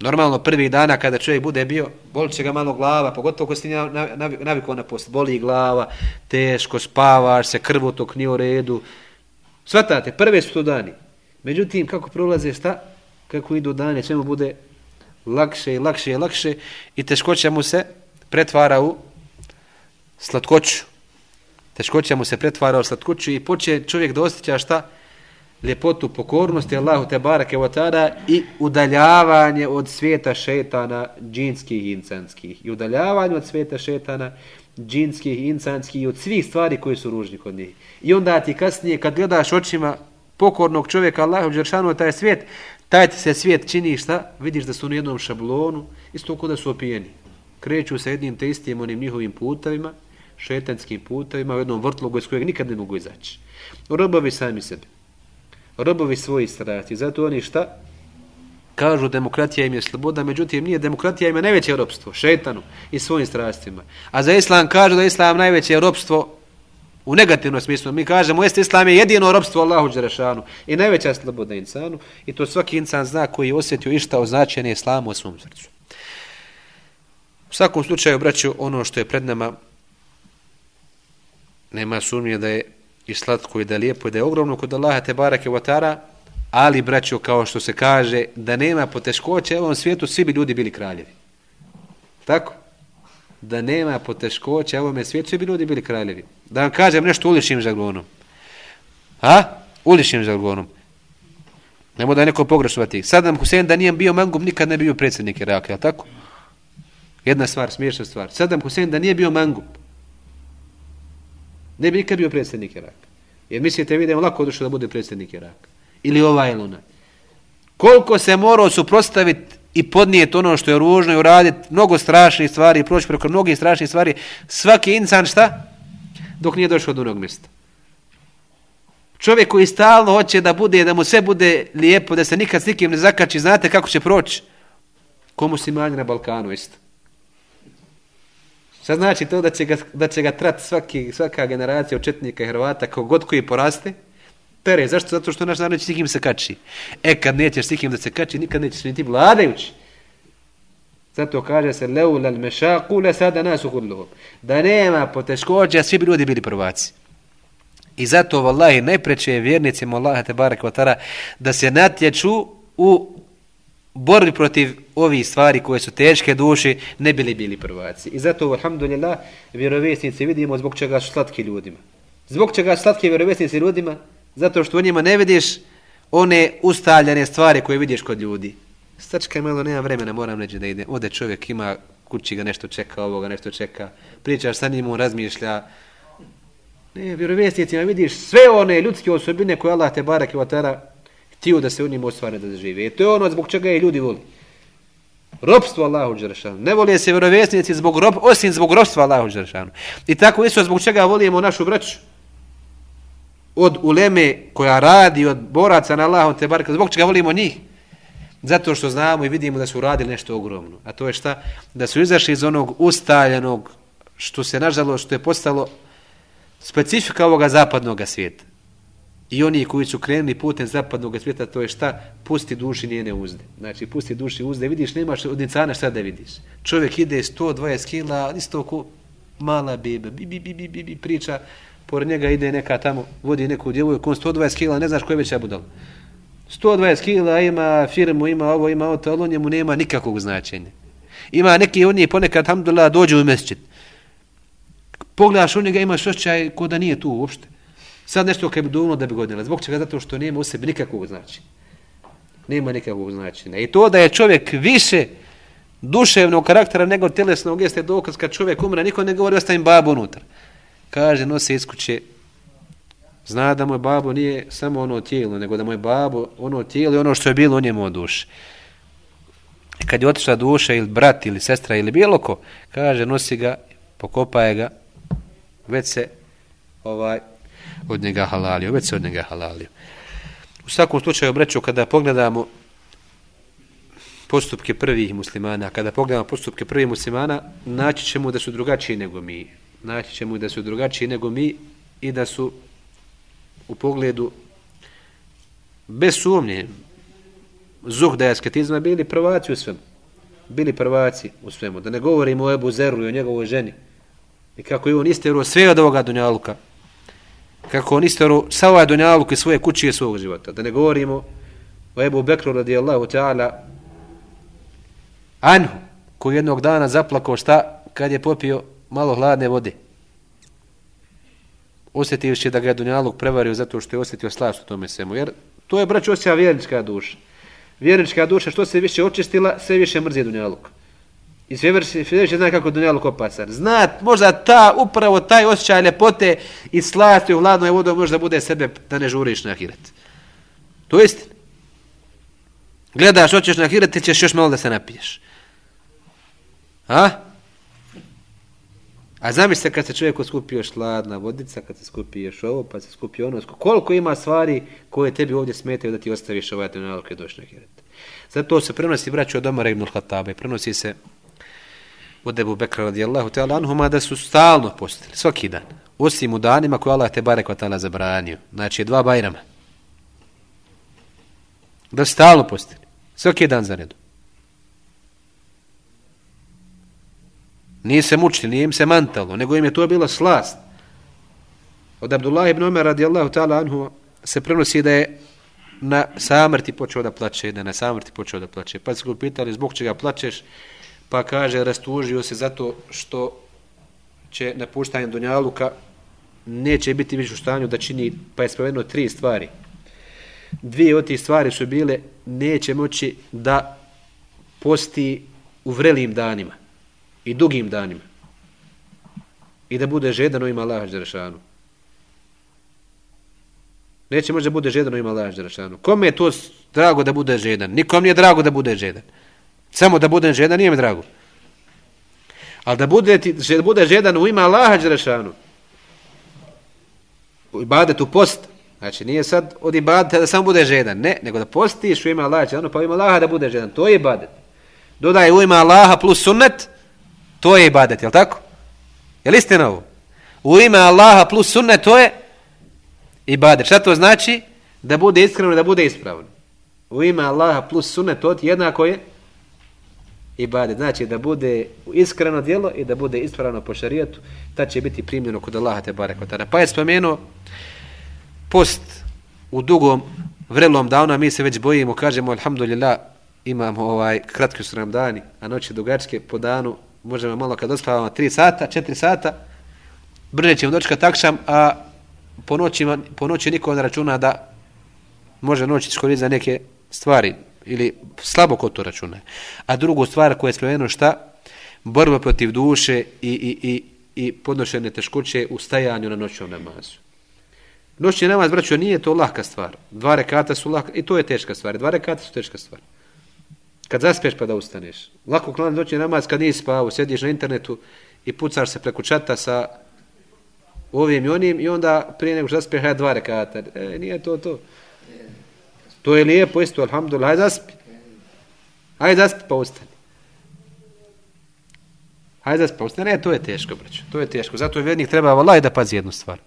Normalno prvih dana kada čovjek bude bio, boli će ga malo glava, pogotovo ko si navikao na post, boli glava, teško, spavaš se, krvotok nije u redu. Svatate, prve su to dani. Međutim, kako prolaze šta? Kako idu dane, sve mu bude lakše i lakše i lakše i teškoća mu se pretvara u slatkoću. Teškoća mu se pretvara u slatkoću i poče čovjek da osjeća šta? Ljepotu pokornosti Allahu te barake vatara i udaljavanje od svijeta šetana džinskih i insanskih. I udaljavanje od svijeta šetana džinskih džinskih, insanskih i od svih stvari koji su ružni kod njih. I onda ti kasnije kad gledaš očima pokornog čovjeka Allahu Đeršanu taj svijet, taj ti se svijet čini šta? Vidiš da su u jednom šablonu, isto kod da su opijeni. Kreću se jednim te istim onim njihovim putavima, šetanskim putavima, u jednom vrtlogu iz kojeg nikad ne mogu izaći. Robovi sami sebi. Robovi svoji strasti. Zato oni šta? Kažu demokratija im je sloboda, međutim nije demokratija ima najveće ropstvo, šetanu i svojim strastima. A za islam kažu da islam najveće ropstvo U negativnom smislu mi kažemo jeste islam je jedino ropstvo Allahu džerešanu i najveća sloboda insanu i to svaki insan zna koji je osjetio išta o značenje islamu u svom srcu. U svakom slučaju, braću, ono što je pred nama nema sumnje da je i slatko i da je lijepo i da je ogromno kod Allaha te barake vatara, ali, braćo, kao što se kaže, da nema poteškoća u ovom svijetu, svi bi ljudi bili kraljevi. Tako? da nema poteškoća u ovom svijetu, svi bi ljudi bili kraljevi. Da vam kažem nešto uličnim žargonom. A? Uličnim žargonom. Nemo da je neko pogrešovati. Saddam Hussein da nije bio mangum, nikad ne bio predsjednik Iraka, je tako? Jedna stvar, smiješna stvar. Saddam Hussein da nije bio mangum, ne bi nikad bio predsjednik Iraka. Jer mislite, vidimo, lako došlo da bude predsjednik Iraka. Ili ova ili ona. Koliko se morao suprostaviti i podnijeti ono što je ružno i uraditi mnogo strašnih stvari proći preko mnogih strašnih stvari, svaki insan šta? Dok nije došao do onog mjesta. Čovjek koji stalno hoće da bude, da mu sve bude lijepo, da se nikad s nikim ne zakači, znate kako će proći? Komu si manje na Balkanu isto? Šta znači to da će ga, da će ga trat svaki, svaka generacija četnika i Hrvata, kogod koji poraste? Pere. Zašto? Zato što naš narod će s se kači. E, kad nećeš s da se kači, nikad nećeš niti vladajući. Zato kaže se leulal mešaku le sada nasu kulluhum. Da nema poteškođa, svi bi ljudi bili prvaci. I zato, vallahi, najpreće je vjernicima Allaha te barek vatara da se natječu u borbi protiv ovih stvari koje su teške duši, ne bili bili prvaci. I zato, alhamdulillah, vjerovjesnici vidimo zbog čega su slatki ljudima. Zbog čega slatki vjerovjesnici ljudima? Zato što u njima ne vidiš one ustaljene stvari koje vidiš kod ljudi. Stačka je malo, nema vremena, moram reći da ide. Ode čovjek, ima kući ga nešto čeka, ovoga nešto čeka. Pričaš sa njim, on razmišlja. Ne, vjerovjesnicima vidiš sve one ljudske osobine koje Allah te barak i vatara htio da se u njim osvane da žive. I to je ono zbog čega je ljudi voli. Robstvo Allahu Đeršanu. Ne voli se vjerovjesnici zbog rob, osim zbog robstva Allahu Đeršanu. I tako isto zbog čega volimo našu braću od uleme koja radi od boraca na Allahu te barka, zbog čega volimo njih? Zato što znamo i vidimo da su radili nešto ogromno. A to je šta? Da su izašli iz onog ustaljenog, što se nažalost, što je postalo specifika ovoga zapadnog svijeta. I oni koji su krenuli putem zapadnog svijeta, to je šta? Pusti duši njene uzde. Znači, pusti duši uzde. Vidiš, nemaš od nicana šta da vidiš. Čovjek ide 120 kila, isto ko mala beba, bi, bi, bi, bi, bi, bi, priča, pored njega ide neka tamo, vodi neku djevojku, kon 120 kila, ne znaš koja već je budal. 120 kila, ima firmu, ima ovo, ima ovo, ali on njemu nema nikakvog značenja. Ima neki on je ponekad, hamdulillah, dođe u mesčit. Pogledaš u njega, imaš ošćaj ko da nije tu uopšte. Sad nešto kaj bi duvno da bi godinila. Zbog čega? Zato što nema u sebi nikakvog značenja. Nema nikakvog značenja. I to da je čovjek više duševnog karaktera nego telesnog jeste dokaz kad čovjek umre, niko ne govori ostavim babu unutar. Kaže, nosi iz kuće, zna da moj babo nije samo ono tijelo, nego da moj babo ono tijelo i ono što je bilo u njemu od duše. E, kad je otišla duša ili brat ili sestra ili bilo ko, kaže, nosi ga, pokopaje ga, već se ovaj od njega halalio, već se od njega halalio. U svakom slučaju, breću, kada pogledamo postupke prvih muslimana, kada pogledamo postupke prvih muslimana, naći ćemo da su drugačiji nego mi. Naći ćemo da su drugačiji nego mi i da su u pogledu bez sumnje zuhda i asketizma bili prvaci u svemu. Bili prvaci u svemu. Da ne govorimo o Ebu Zeru i o njegovoj ženi. I kako je on istero sve od ovoga dunjaluka. Kako on istero sa ovaj dunjaluk i svoje kuće i svog života. Da ne govorimo o Ebu Bekru radijallahu ta'ala Anhu, koji jednog dana zaplakao šta kad je popio malo hladne vode. Osjetivši da ga je Dunjaluk prevario zato što je osjetio slast u tome svemu. Jer to je, braću, osjeća vjernička duša. Vjernička duša što se više očistila, sve više mrzi Dunjaluk. I sve više, sve više zna kako Dunjaluk opasan. Zna, možda ta, upravo taj osjećaj ljepote i slasti u hladnoj vodom možda bude sebe da ne žuriš na hiret. To je istina. Gledaš, hoćeš na hiret, ti ćeš još malo da se napiješ. A? A zamislite kad se čovjek skupi još hladna vodica, kad se skupi još ovo, pa se skupi ono. Koliko ima stvari koje tebi ovdje smetaju da ti ostaviš ovaj dunjalog kada došli na hiret. Zato se prenosi braću od Omara ibn al-Hatabe. Prenosi se od Ebu Bekra radijallahu ta'ala anhuma da su stalno postili, svaki dan. Osim u danima koje Allah te barek ta'ala zabranio. Znači dva bajrama. Da su stalno postili. Svaki dan za redu. Nije se mučili, nije im se mantalo, nego im je to bila slast. Od Abdullah ibn Umar radijallahu ta'ala anhu se prenosi da je na samrti počeo da plače, da na samrti počeo da plače. Pa su ga pitali zbog čega plačeš, pa kaže rastužio se zato što će napuštanje Dunjaluka neće biti više u stanju da čini, pa je spomenuo tri stvari. Dvije od tih stvari su bile neće moći da posti u vrelim danima i dugim danima. I da bude žedan u ima Allah Đerašanu. Neće možda bude žedan u ima Allah Đerašanu. Kome je to drago da bude žedan? Nikom nije drago da bude žedan. Samo da bude žedan nije mi drago. Ali da bude, ti, da bude žedan u ima Allah Đerašanu. U ibadetu post. Znači nije sad od ibadeta da samo bude žedan. Ne, nego da postiš u ima Allah Đerašanu pa u ima Allah da bude žedan. To je ibadet. Dodaj u ima Allaha plus sunnet. To je ibadet, je li tako? Je li istina ovo? U ime Allaha plus sunne, to je ibadet. Šta to znači? Da bude iskreno da bude ispravno. U ime Allaha plus sunne, to je jednako je ibadet. Znači da bude iskreno djelo i da bude ispravno po šarijetu, ta će biti primljeno kod Allaha te barek Pa je spomenuo post u dugom vrelom danu, mi se već bojimo, kažemo alhamdulillah, imamo ovaj kratki su nam dani, a noći dugačke po danu, možemo malo kad ospavamo 3 sata, 4 sata, brže ćemo dočekati takšam, a po noći, po noći niko ne računa da može noći iskoristiti za neke stvari ili slabo ko to računa. A drugu stvar koja je spomenuo šta? Borba protiv duše i, i, i, i podnošene teškoće u stajanju na noćnom namazu. Noćni namaz, braćo, nije to lahka stvar. Dva rekata su lahka, i to je teška stvar. Dva rekata su teška stvar. Kad zaspeš pa da ustaneš. Lako klan doći namaz kad nisi spavao, sediš na internetu i pucaš se preko čata sa ovim i onim i onda prije nego što zaspeš hajde dva rekata. E, nije to to. To je lijepo isto, alhamdulillah, hajde zaspi. Hajde zaspi pa ustani. Hajde zaspi pa ustani. Ne, to je teško, braću. To je teško. Zato je vjernik treba valaj da pazi jednu stvar.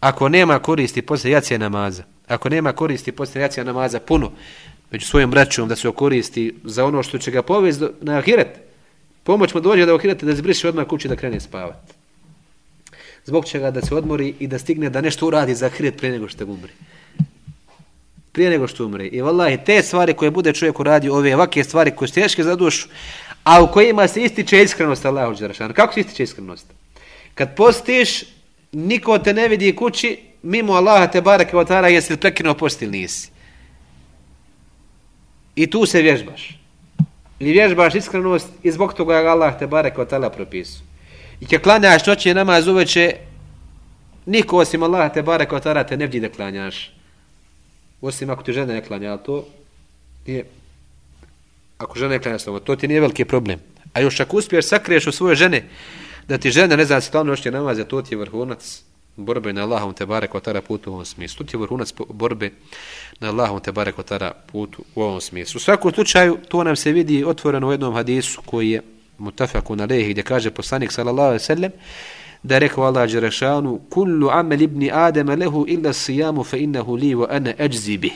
Ako nema koristi posle jacije namaza, ako nema koristi posle jacije namaza puno, među svojim braćom da se okoristi za ono što će ga povesti na ahiret. Pomoć mu dođe da ahiret da zbriši odmah kući da krene spavati. Zbog čega da se odmori i da stigne da nešto uradi za ahiret prije nego što umri. Prije nego što umri. I vallahi, te stvari koje bude čovjek uradio, ove ovakve stvari koje su teške za dušu, a u kojima se ističe iskrenost Allahu Đerašanu. Kako se ističe iskrenost? Kad postiš, niko te ne vidi kući, mimo Allaha te barake otara, jesi li prekinuo post ili nisi. I tu se vježbaš. I vježbaš iskrenost i zbog toga je Allah te barek od tala propisu. I kad klanjaš noće namaz uveče, niko osim Allaha te barek od tala te ne vidi da klanjaš. Osim ako ti žena ne klanja, to nije ako žena ne klanja s to ti nije veliki problem. A još ako uspiješ sakriješ u svoje žene, da ti žena ne zna se tamo noćne namaze, to ti je vrhunac borbe na Allahom te barek otara putu u ovom smislu. Tu je vrhunac borbe na Allahom te barek otara putu u ovom smislu. U svakom slučaju, to nam se vidi otvoreno u jednom hadisu koji je mutafaku na lehi, gdje kaže poslanik sallallahu alaihi sallam, da je rekao Allah Đerešanu, kullu amel ibni Adama lehu illa sijamu fe innahu li wa ana ajzi bih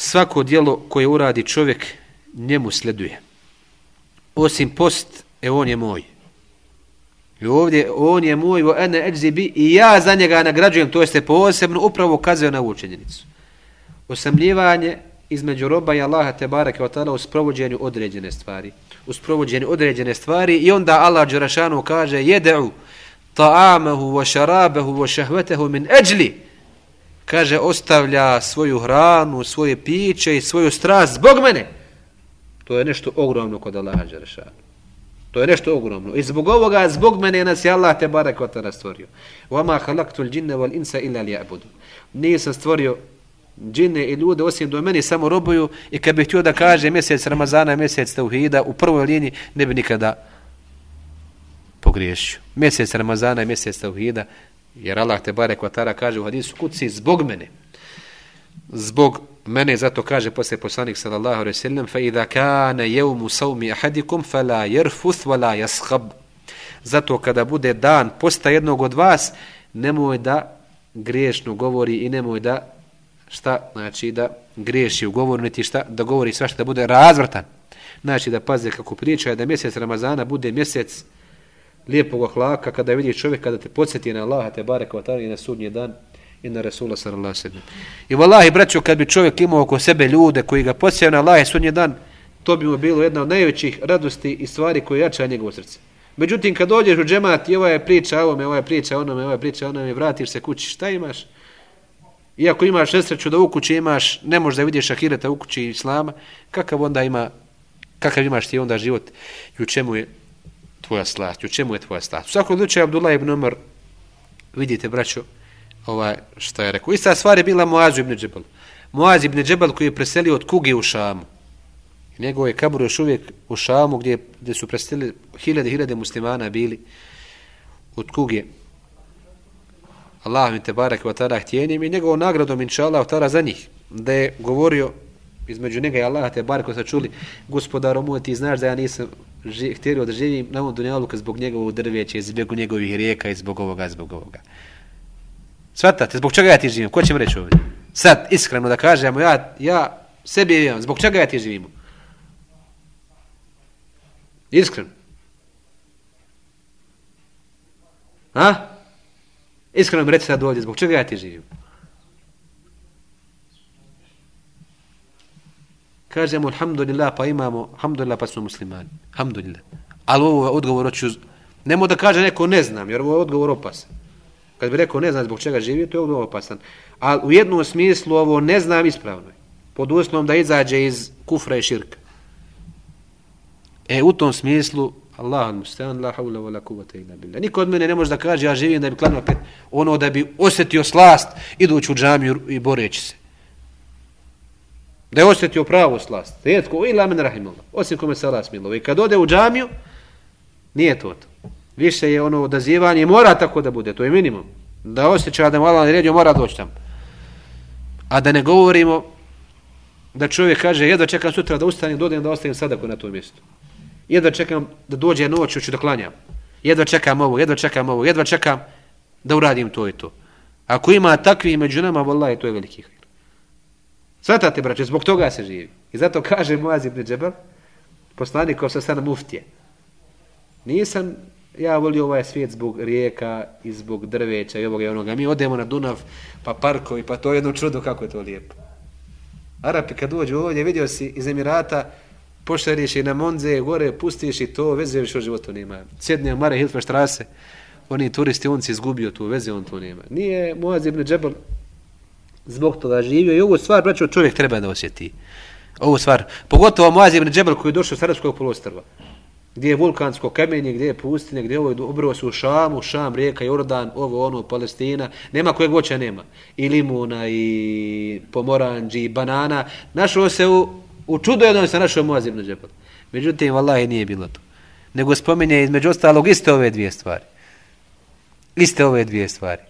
svako dijelo koje uradi čovjek njemu sleduje. Osim post, e on je moj. I ovdje, on je moj, vo ene eđzibi, i ja za njega nagrađujem, to jeste posebno, upravo ukazuje na ovu činjenicu. Osamljivanje između roba i Allaha te barake u sprovođenju određene stvari. U sprovođenju određene stvari i onda Allah Đerašanu kaže jede'u ta'amahu wa šarabahu wa šahvetahu min eđli kaže, ostavlja svoju hranu, svoje piće i svoju strast zbog mene. To je nešto ogromno kod Allaha Đerašanu. To je nešto ogromno. I zbog ovoga, zbog mene nas je Allah te barek od tada stvorio. Vama halaktul džinne wal insa illa li abudu. Nisam stvorio džine i ljude osim do meni samo robuju i kad bih htio da kaže mjesec Ramazana, mjesec Tauhida, u prvoj liniji ne bi nikada pogriješio. Mjesec Ramazana i mjesec Tauhida Jer Allah te bare kvatara kaže u hadisu kuci zbog mene. Zbog mene zato kaže posle poslanik sallallahu alejhi ve sellem fa idha kana yawmu sawmi ahadikum fala yarfuth wala yaskhab. Zato kada bude dan posta jednog od vas nemoj da grešno govori i nemoj da šta znači da griješi u govoru niti šta da govori svašta da bude razvrtan. Znači da paze kako priča da mjesec Ramazana bude mjesec lijepog ahlaka kada vidi čovjek kada te podsjeti na Allaha te barek i na sudnji dan i na Resula sallallahu sallam. I vallahi, braćo, kad bi čovjek imao oko sebe ljude koji ga podsjeti na Allaha sudnji dan, to bi mu bilo jedna od najvećih radosti i stvari koje jača njegovo srce. Međutim, kad dođeš u džemat i ova je priča ovome, ova je priča onome, ova je priča onome, vratiš se kući, šta imaš? Iako imaš nesreću da u kući imaš, ne možeš da vidiš ahireta u kući islama, kakav onda ima, kakav imaš ti onda život i u čemu je tvoja slast, u čemu je tvoja slast. U svakom slučaju, Abdullah ibn Umar, vidite, braćo, ovaj, šta je rekao. Ista stvar je bila Muaz ibn Džebel. Muaz ibn Džebel koji je preselio od kuge u Šamu. Njegov je kabur još uvijek u Šamu gdje, gdje su preselili hiljade, hiljade muslimana bili od kuge. Allah mi te barak wa tada htjenjem i njegovom nagradom inša Allah tada za njih. Da je govorio između njega i Allah te barak sa čuli gospodaro moj ti znaš da ja nisam ži, htjerio da živim na ovom dunjaluku zbog njegovog drveća, zbog njegovih rijeka i zbog ovoga, zbog ovoga. Svatate, zbog čega ja ti živim? Ko će mi reći ovdje? Sad, iskreno da kažemo, ja, ja sebi imam, zbog čega ja ti živim? Iskreno. A? Iskreno mi reći sad ovdje, zbog čega ja ti živim? kažemo alhamdulillah pa imamo alhamdulillah pa smo muslimani alhamdulillah ali ovo je odgovor hoću nemo da kaže neko ne znam jer ovo je odgovor opasan kad bi rekao ne znam zbog čega živio, to je odgovor opasan. Ali u jednom smislu ovo ne znam ispravno. Pod uslovom da izađe iz kufra i širka. E u tom smislu Allah al mustan la hawla wala kuvata illa billah. Niko od mene ne može da kaže ja živim da bi klanio pet. Ono da bi osjetio slast idući u džamiju i boreći se. Da je osjetio pravu slast. Rijetko, ila men rahimullah, osim kome se Allah smilo. I kad ode u džamiju, nije to to. Više je ono odazivanje, mora tako da bude, to je minimum. Da osjeća da mu Allah naredio, mora doći tamo. A da ne govorimo da čovjek kaže, jedva čekam sutra da ustanem, dodem da ostavim sadako na tom mjestu. Jedva čekam da dođe noć, ću da klanjam. Jedva čekam ovo, jedva čekam ovo, jedva čekam da uradim to i to. Ako ima takvih među nama, vallaha, to je veliki hajr. Svatate, braće, zbog toga se živi. I zato kaže Muaz ibn Džebel, poslanik sa sam muftije. Nisam ja volio ovaj svijet zbog rijeka i zbog drveća i ovoga i onoga. Mi odemo na Dunav, pa parkovi, pa to je jedno čudo kako je to lijepo. Arapi kad dođu ovdje, vidio si iz Emirata, pošariš i na Monze, gore, pustiš i to, veze više o životu nema. Sjedne u Mare Hilfe štrase, oni turisti, on si izgubio tu, veze on to nema. Nije Moaz ibn Džebel zbog toga živio i ovu stvar, braćo, čovjek treba da osjeti. Ovu stvar, pogotovo Moaz ibn Džebel koji je došao s Arabskog polostrva gdje je vulkansko kamenje, gdje je pustinje, gdje je ovo obrvo su u Šamu, Šam, rijeka Jordan, ovo ono, Palestina, nema kojeg voća nema. I limuna, i pomoranđi, i banana. Našao se u, u čudo jednom se našao Moazim na džepal. Međutim, vallahi nije bilo to. Nego spominje između ostalog iste ove dvije stvari. Iste ove dvije stvari.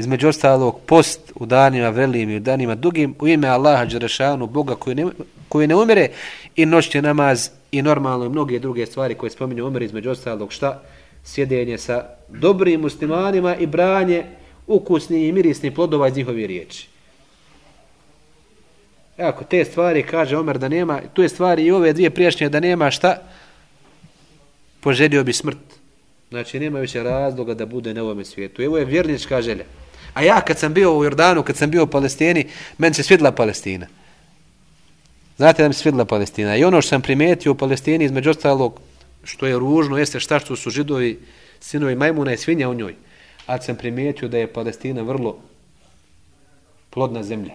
Između ostalog post u danima velim i u danima dugim u ime Allaha Đerešanu, Boga koji ne, koji ne umire i noćni namaz i normalno i mnoge druge stvari koje spominju Omer između ostalog šta? Sjedenje sa dobrim muslimanima i branje ukusnih i mirisnih plodova iz njihovi riječi. E, ako te stvari kaže Omer da nema, tu je stvari i ove dvije prijašnje da nema šta, poželio bi smrt. Znači nema više razloga da bude na ovome svijetu. Evo je vjernička želja. A ja kad sam bio u Jordanu, kad sam bio u Palestini, meni se svidla Palestina. Znate da mi se svidla Palestina. I ono što sam primetio u Palestini, između ostalog, što je ružno, jeste šta što su židovi, sinovi majmuna i svinja u njoj. Ali sam primetio da je Palestina vrlo plodna zemlja.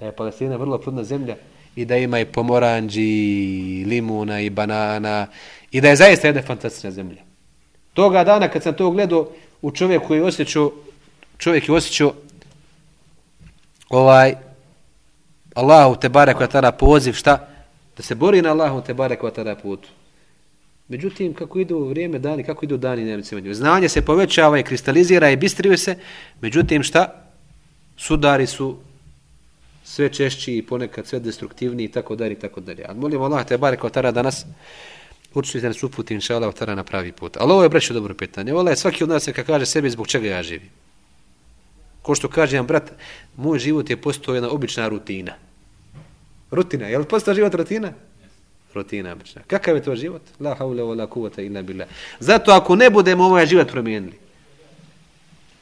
Da je Palestina vrlo plodna zemlja i da ima i pomoranđi, limuna i banana i da je zaista jedna fantastična zemlja. Toga dana kad sam to gledao u čovjeku koji je osjećao, čovjek je osjećao ovaj, Allahu te barek wa tada poziv šta? Da se bori na Allahu te barek wa tada putu. Međutim, kako idu vrijeme dani, kako idu dani, nema se Znanje se povećava i kristalizira i bistrije se, međutim šta? Sudari su sve češći i ponekad sve destruktivniji i tako dalje i tako dalje. Ali molim Allah te barek wa tada danas učiti da nas uputi inša Allah tada na pravi put. Ali ovo je breću dobro pitanje. Ovo je svaki od nas kad kaže sebi zbog čega ja živim. Ko što kaže jedan brat, moj život je postao jedna obična rutina. Rutina, je li postao život rutina? Rutina obična. Kakav je to život? La haule wa la kuvata illa billah. Zato ako ne budemo ovaj život promijenili,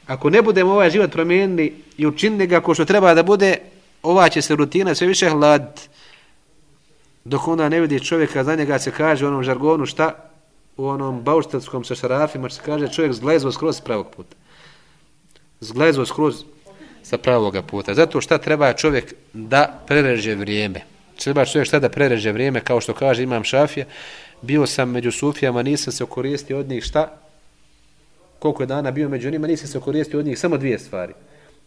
ako ne budemo ovaj život promijenili i učinili ga ko što treba da bude, ova će se rutina sve više hlad. Dok onda ne vidi čovjeka, za njega se kaže u onom žargonu šta? U onom bauštatskom sa šarafima se kaže čovjek zglezo skroz pravog puta zglezo skroz sa pravoga puta. Zato šta treba čovjek da prereže vrijeme. Treba čovjek šta da prereže vrijeme, kao što kaže imam šafija, bio sam među sufijama, nisam se okoristio od njih šta? Koliko je dana bio među njima, nisam se okoristio od njih samo dvije stvari.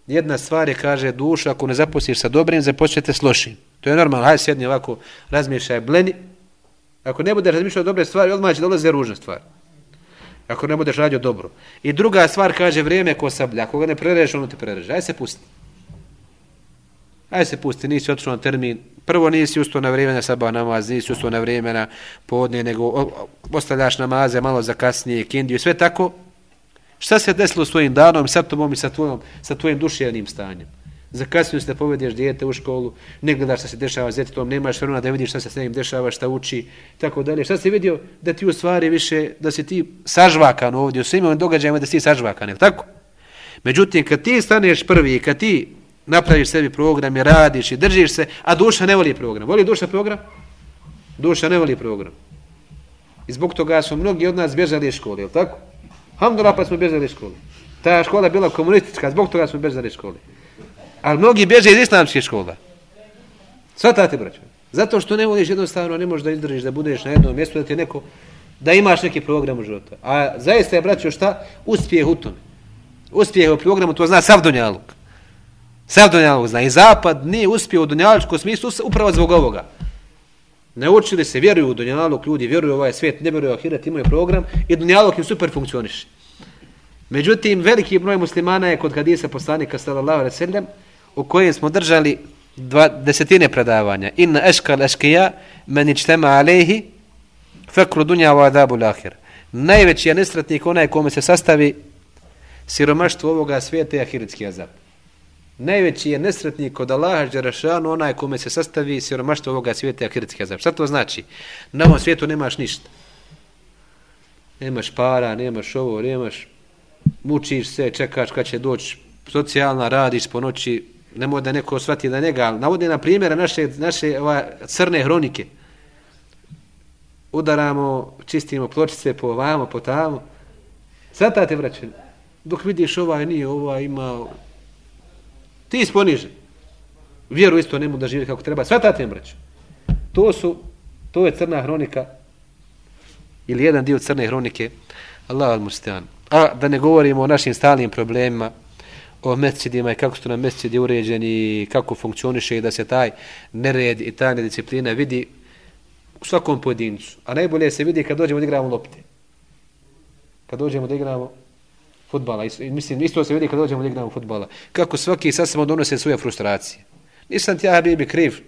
Jedna stvar je, kaže, duša, ako ne zaposliš sa dobrim, započete s lošim. To je normalno, hajde sjedni ovako, razmišljaj, bleni. Ako ne budeš razmišljati dobre stvari, odmah će dolaze ružne stvari. Ako ne budeš radio dobro. I druga stvar kaže vrijeme ko sablja. Ako ga ne prereš, ono te prereže. Aj se pusti. Aj se pusti, nisi otišao na termin. Prvo nisi ustao na vrijeme na sabah namaz, nisi ustao na vrijeme na podne, nego ostavljaš namaze malo za kasnije, kindiju, sve tako. Šta se desilo s tvojim danom, sa tobom i sa tvojom, sa tvojim duševnim stanjem? Zakasnio se da povedeš dijete u školu, ne gledaš šta se dešava s djetetom, nemaš vremena da vidiš šta se s njim dešava, šta uči, tako dalje. Šta si vidio da ti u stvari više, da si ti sažvakan ovdje, u svim ovim događajima da si sažvakan, je tako? Međutim, kad ti staneš prvi i kad ti napraviš sebi program i radiš i držiš se, a duša ne voli program. Voli duša program? Duša ne voli program. I zbog toga su mnogi od nas bježali iz škole, je tako? Hamdulillah pa smo bježali iz škole. Ta škola bila komunistička, zbog toga smo bježali iz škole. Ali mnogi bježe iz islamske škola. Svatate, braćo. Zato što ne voliš jednostavno, ne možeš da izdržiš, da budeš na jednom mjestu, da ti neko, da imaš neki program u životu. A zaista je, braćo, šta? Uspjeh u tome. Uspjeh u programu, to zna sav Dunjaluk. Sav Dunjaluk zna. I Zapad nije uspio u Dunjalučkom smislu upravo zbog ovoga. Ne učili se, vjeruju u Dunjaluk, ljudi vjeruju u ovaj svijet, ne vjeruju u Ahiret, imaju program i Dunjaluk im super funkcioniše. Međutim, veliki broj muslimana je kod hadisa poslanika sallallahu alaihi sallam u kojem smo držali dva, desetine predavanja. Inna eškal eškija meni čtema alehi fekru dunja wa adabu lahir. Najveći je nesretnik onaj kome se sastavi siromaštvo ovoga svijeta i ahiretski azab. Najveći je nesretnik kod Allaha Đerašanu onaj kome se sastavi siromaštvo ovoga svijeta i ahiretski azab. Šta to znači? Na ovom svijetu nemaš ništa. nemaš para, nemaš ovo, nemaš, mučiš se, čekaš kad će doći socijalna, radiš po noći, nemoj da neko shvati da njega, navodi na primjera naše, naše ova, crne hronike. Udaramo, čistimo pločice po ovamo, po tamo. Svatate, braće, dok vidiš ovaj nije, ovaj ima... Ti sponiže. Vjeru isto nemu da živi kako treba. Svatate, braće. To su, to je crna hronika, ili jedan dio crne hronike, Allah al-Mustan. A da ne govorimo o našim stalnim problemima, o mescidima i kako su nam mescidi uređeni i kako funkcioniše i da se taj nered i ta nedisciplina vidi u svakom pojedincu. A najbolje se vidi kad dođemo da igramo lopte. Kad dođemo da igramo futbala. Mislim, isto se vidi kad dođemo da igramo futbala. Kako svaki sasvim odnose svoje frustracije. Nisam ti ja, Habibi, kriv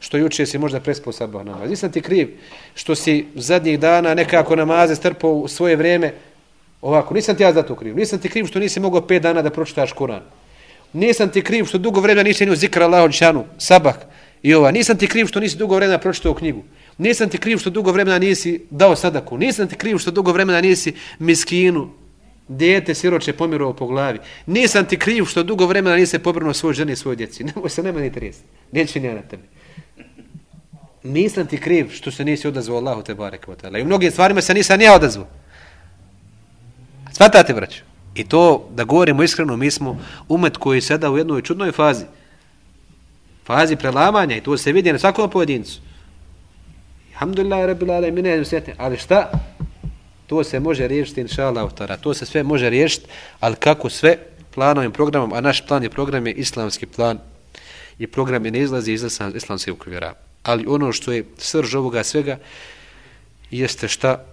što juče si možda prespao sabah namaz. Nisam ti kriv što si zadnjih dana nekako namaze strpao u svoje vrijeme ovako. Nisam ti ja za to kriv. Nisam ti kriv što nisi mogao pet dana da pročitaš Kur'an. Nisam ti kriv što dugo vremena nisi imao zikra Allahu Đšanu, sabah i ova. Nisam ti kriv što nisi dugo vremena pročitao knjigu. Nisam ti kriv što dugo vremena nisi dao sadaku. Nisam ti kriv što dugo vremena nisi miskinu, dijete siroče pomirovao po glavi. Nisam ti kriv što dugo vremena nisi pobrnuo svoj ženi i svoj djeci. (laughs) Nemoj se nema ni trijesti. Neće ni ja na tebi nisam ti kriv što se nisi odazvao Allahu te barek I u mnogim stvarima se nisam ja odazvao. Svatate, braću? I to, da govorimo iskreno, mi smo umet koji sada u jednoj čudnoj fazi. Fazi prelamanja i to se vidi na svakom pojedincu. Alhamdulillah, rabbi lada, mi ne. Ali šta? To se može riješiti, inša Allah, to se sve može riješiti, ali kako sve planovim programom, a naš plan je program je islamski plan i program je ne izlazi iz islamskih ukvira ali ono što je srž ovoga svega jeste šta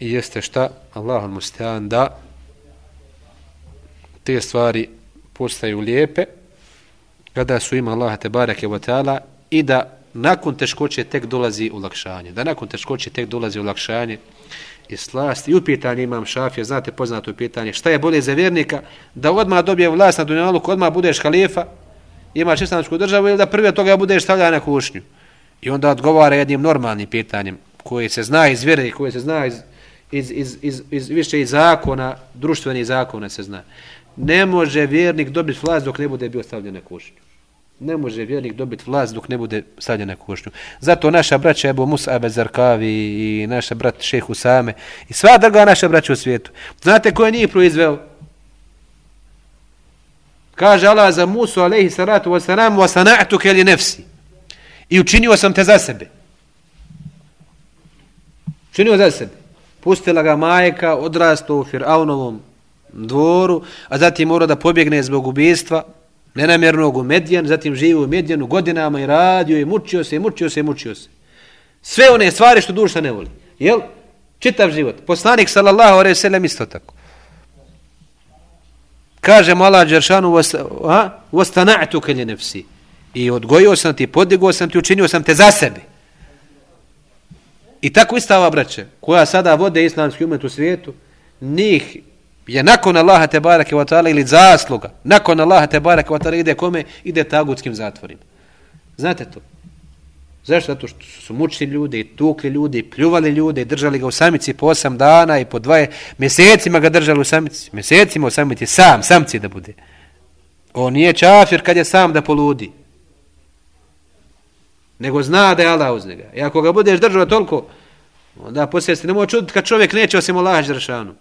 jeste šta? Allahu mustean da te stvari postaju lijepe kada su ima Allah te bareke ve ta'ala i da nakon teškoće tek dolazi ulakšanje da nakon teškoće tek dolazi ulakšanje i slast. I u pitanju imam šafija znate poznato pitanje šta je bolje za vjernika? Da odmah dobije vlast na dunjalu odmah budeš halifa imaš islamsku državu ili da prvi od toga budeš stavljan na kušnju? I onda odgovara jednim normalnim pitanjem koje se zna iz vjere, koje se zna iz, iz, iz, iz, iz više iz zakona, društveni zakona se zna. Ne može vjernik dobiti vlast dok ne bude bio stavljen na kušnju. Ne može vjernik dobiti vlast dok ne bude stavljen na kušnju. Zato naša braća Ebu Musa Zarkavi i naša brat Šeh Usame i sva druga naša braća u svijetu. Znate ko je njih proizveo? Kaže Allah za Musu alaihi salatu wa wasana'tu wa ke li nefsi i učinio sam te za sebe. Učinio za sebe. Pustila ga majka, odrastao u Fir'aunovom dvoru, a zatim mora da pobjegne zbog ubijstva, nenamjernog u Medjan, zatim živi u Medjanu godinama i radio i mučio se, i mučio se, i mučio se. Sve one stvari što duša ne voli. Jel? Čitav život. Poslanik sallallahu alaihi sallam isto tako. Kaže mala Đeršanu, Đeršanu, vostana'tu kelje nefsi i odgojio sam ti, podigao sam ti, učinio sam te za sebe. I tako ista ova braća, koja sada vode islamski umet u svijetu, njih je nakon Allaha te barake vatala ili zasluga, nakon Allaha te barake vatala ide kome? Ide tagutskim zatvorima. Znate to? Zašto? Zato što su mučili ljude i tukli ljude i pljuvali ljude i držali ga u samici po osam dana i po dvaje mjesecima ga držali u samici. Mjesecima u samici sam, samci da bude. On nije čafir kad je sam da poludi nego zna da je Allah uz njega. I ako ga budeš držao toliko, onda poslije se ne može čuditi kad čovjek neće osim Allah Žršanu.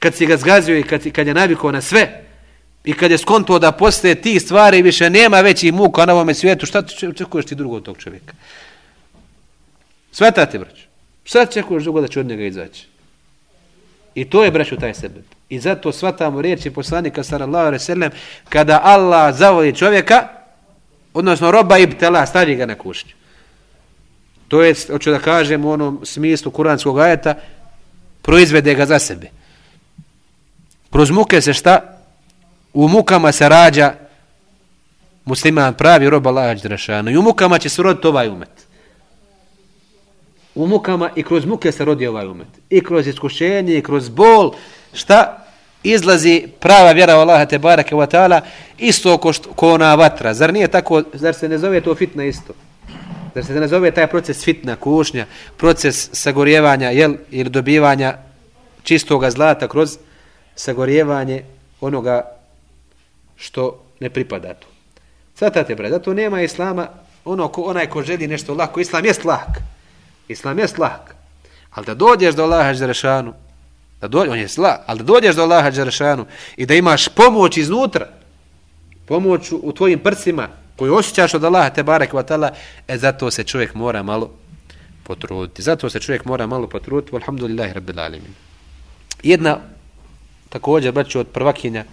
Kad si ga zgazio i kad, kad je navikao na sve, i kad je skontuo da poslije ti stvari više nema većih muka na ovome svijetu, šta ti očekuješ ti drugo od tog čovjeka? Svetate, brać. Šta očekuješ drugo da će od njega izaći? I to je, braću, taj sebe. I zato svatamo riječi poslanika, sallallahu alaihi sallam, kada Allah zavoli čovjeka, odnosno roba i btela, stavi ga na kušnju. To je, hoću da kažem u onom smislu kuranskog ajeta, proizvede ga za sebe. Kroz muke se šta? U mukama se rađa musliman pravi roba lađ drašana. I u mukama će se roditi ovaj umet. U mukama i kroz muke se rodi ovaj umet. I kroz iskušenje, i kroz bol. Šta? Izlazi prava vjera u Allaha te barake wa ta'ala isto ko, što, ko ona vatra. Zar nije tako, zar se ne zove to fitna isto? Zar se ne zove taj proces fitna, kušnja, proces sagorjevanja jel, ili dobivanja čistoga zlata kroz sagorjevanje onoga što ne pripada tu. Svatate, bre, zato nema islama ono ko, onaj ko želi nešto lako. Islam jest lak. Islam jest lak. Ali da dođeš do Allaha Đerešanu, da dođe, on je sla, ali da dođeš do Allaha Đerešanu i da imaš pomoć iznutra, pomoć u tvojim prcima, koju osjećaš od Allaha te barek vatala, e zato se čovjek mora malo potruditi. Zato se čovjek mora malo potruditi. Alhamdulillahi rabbil alamin. Jedna također braću od prvakinja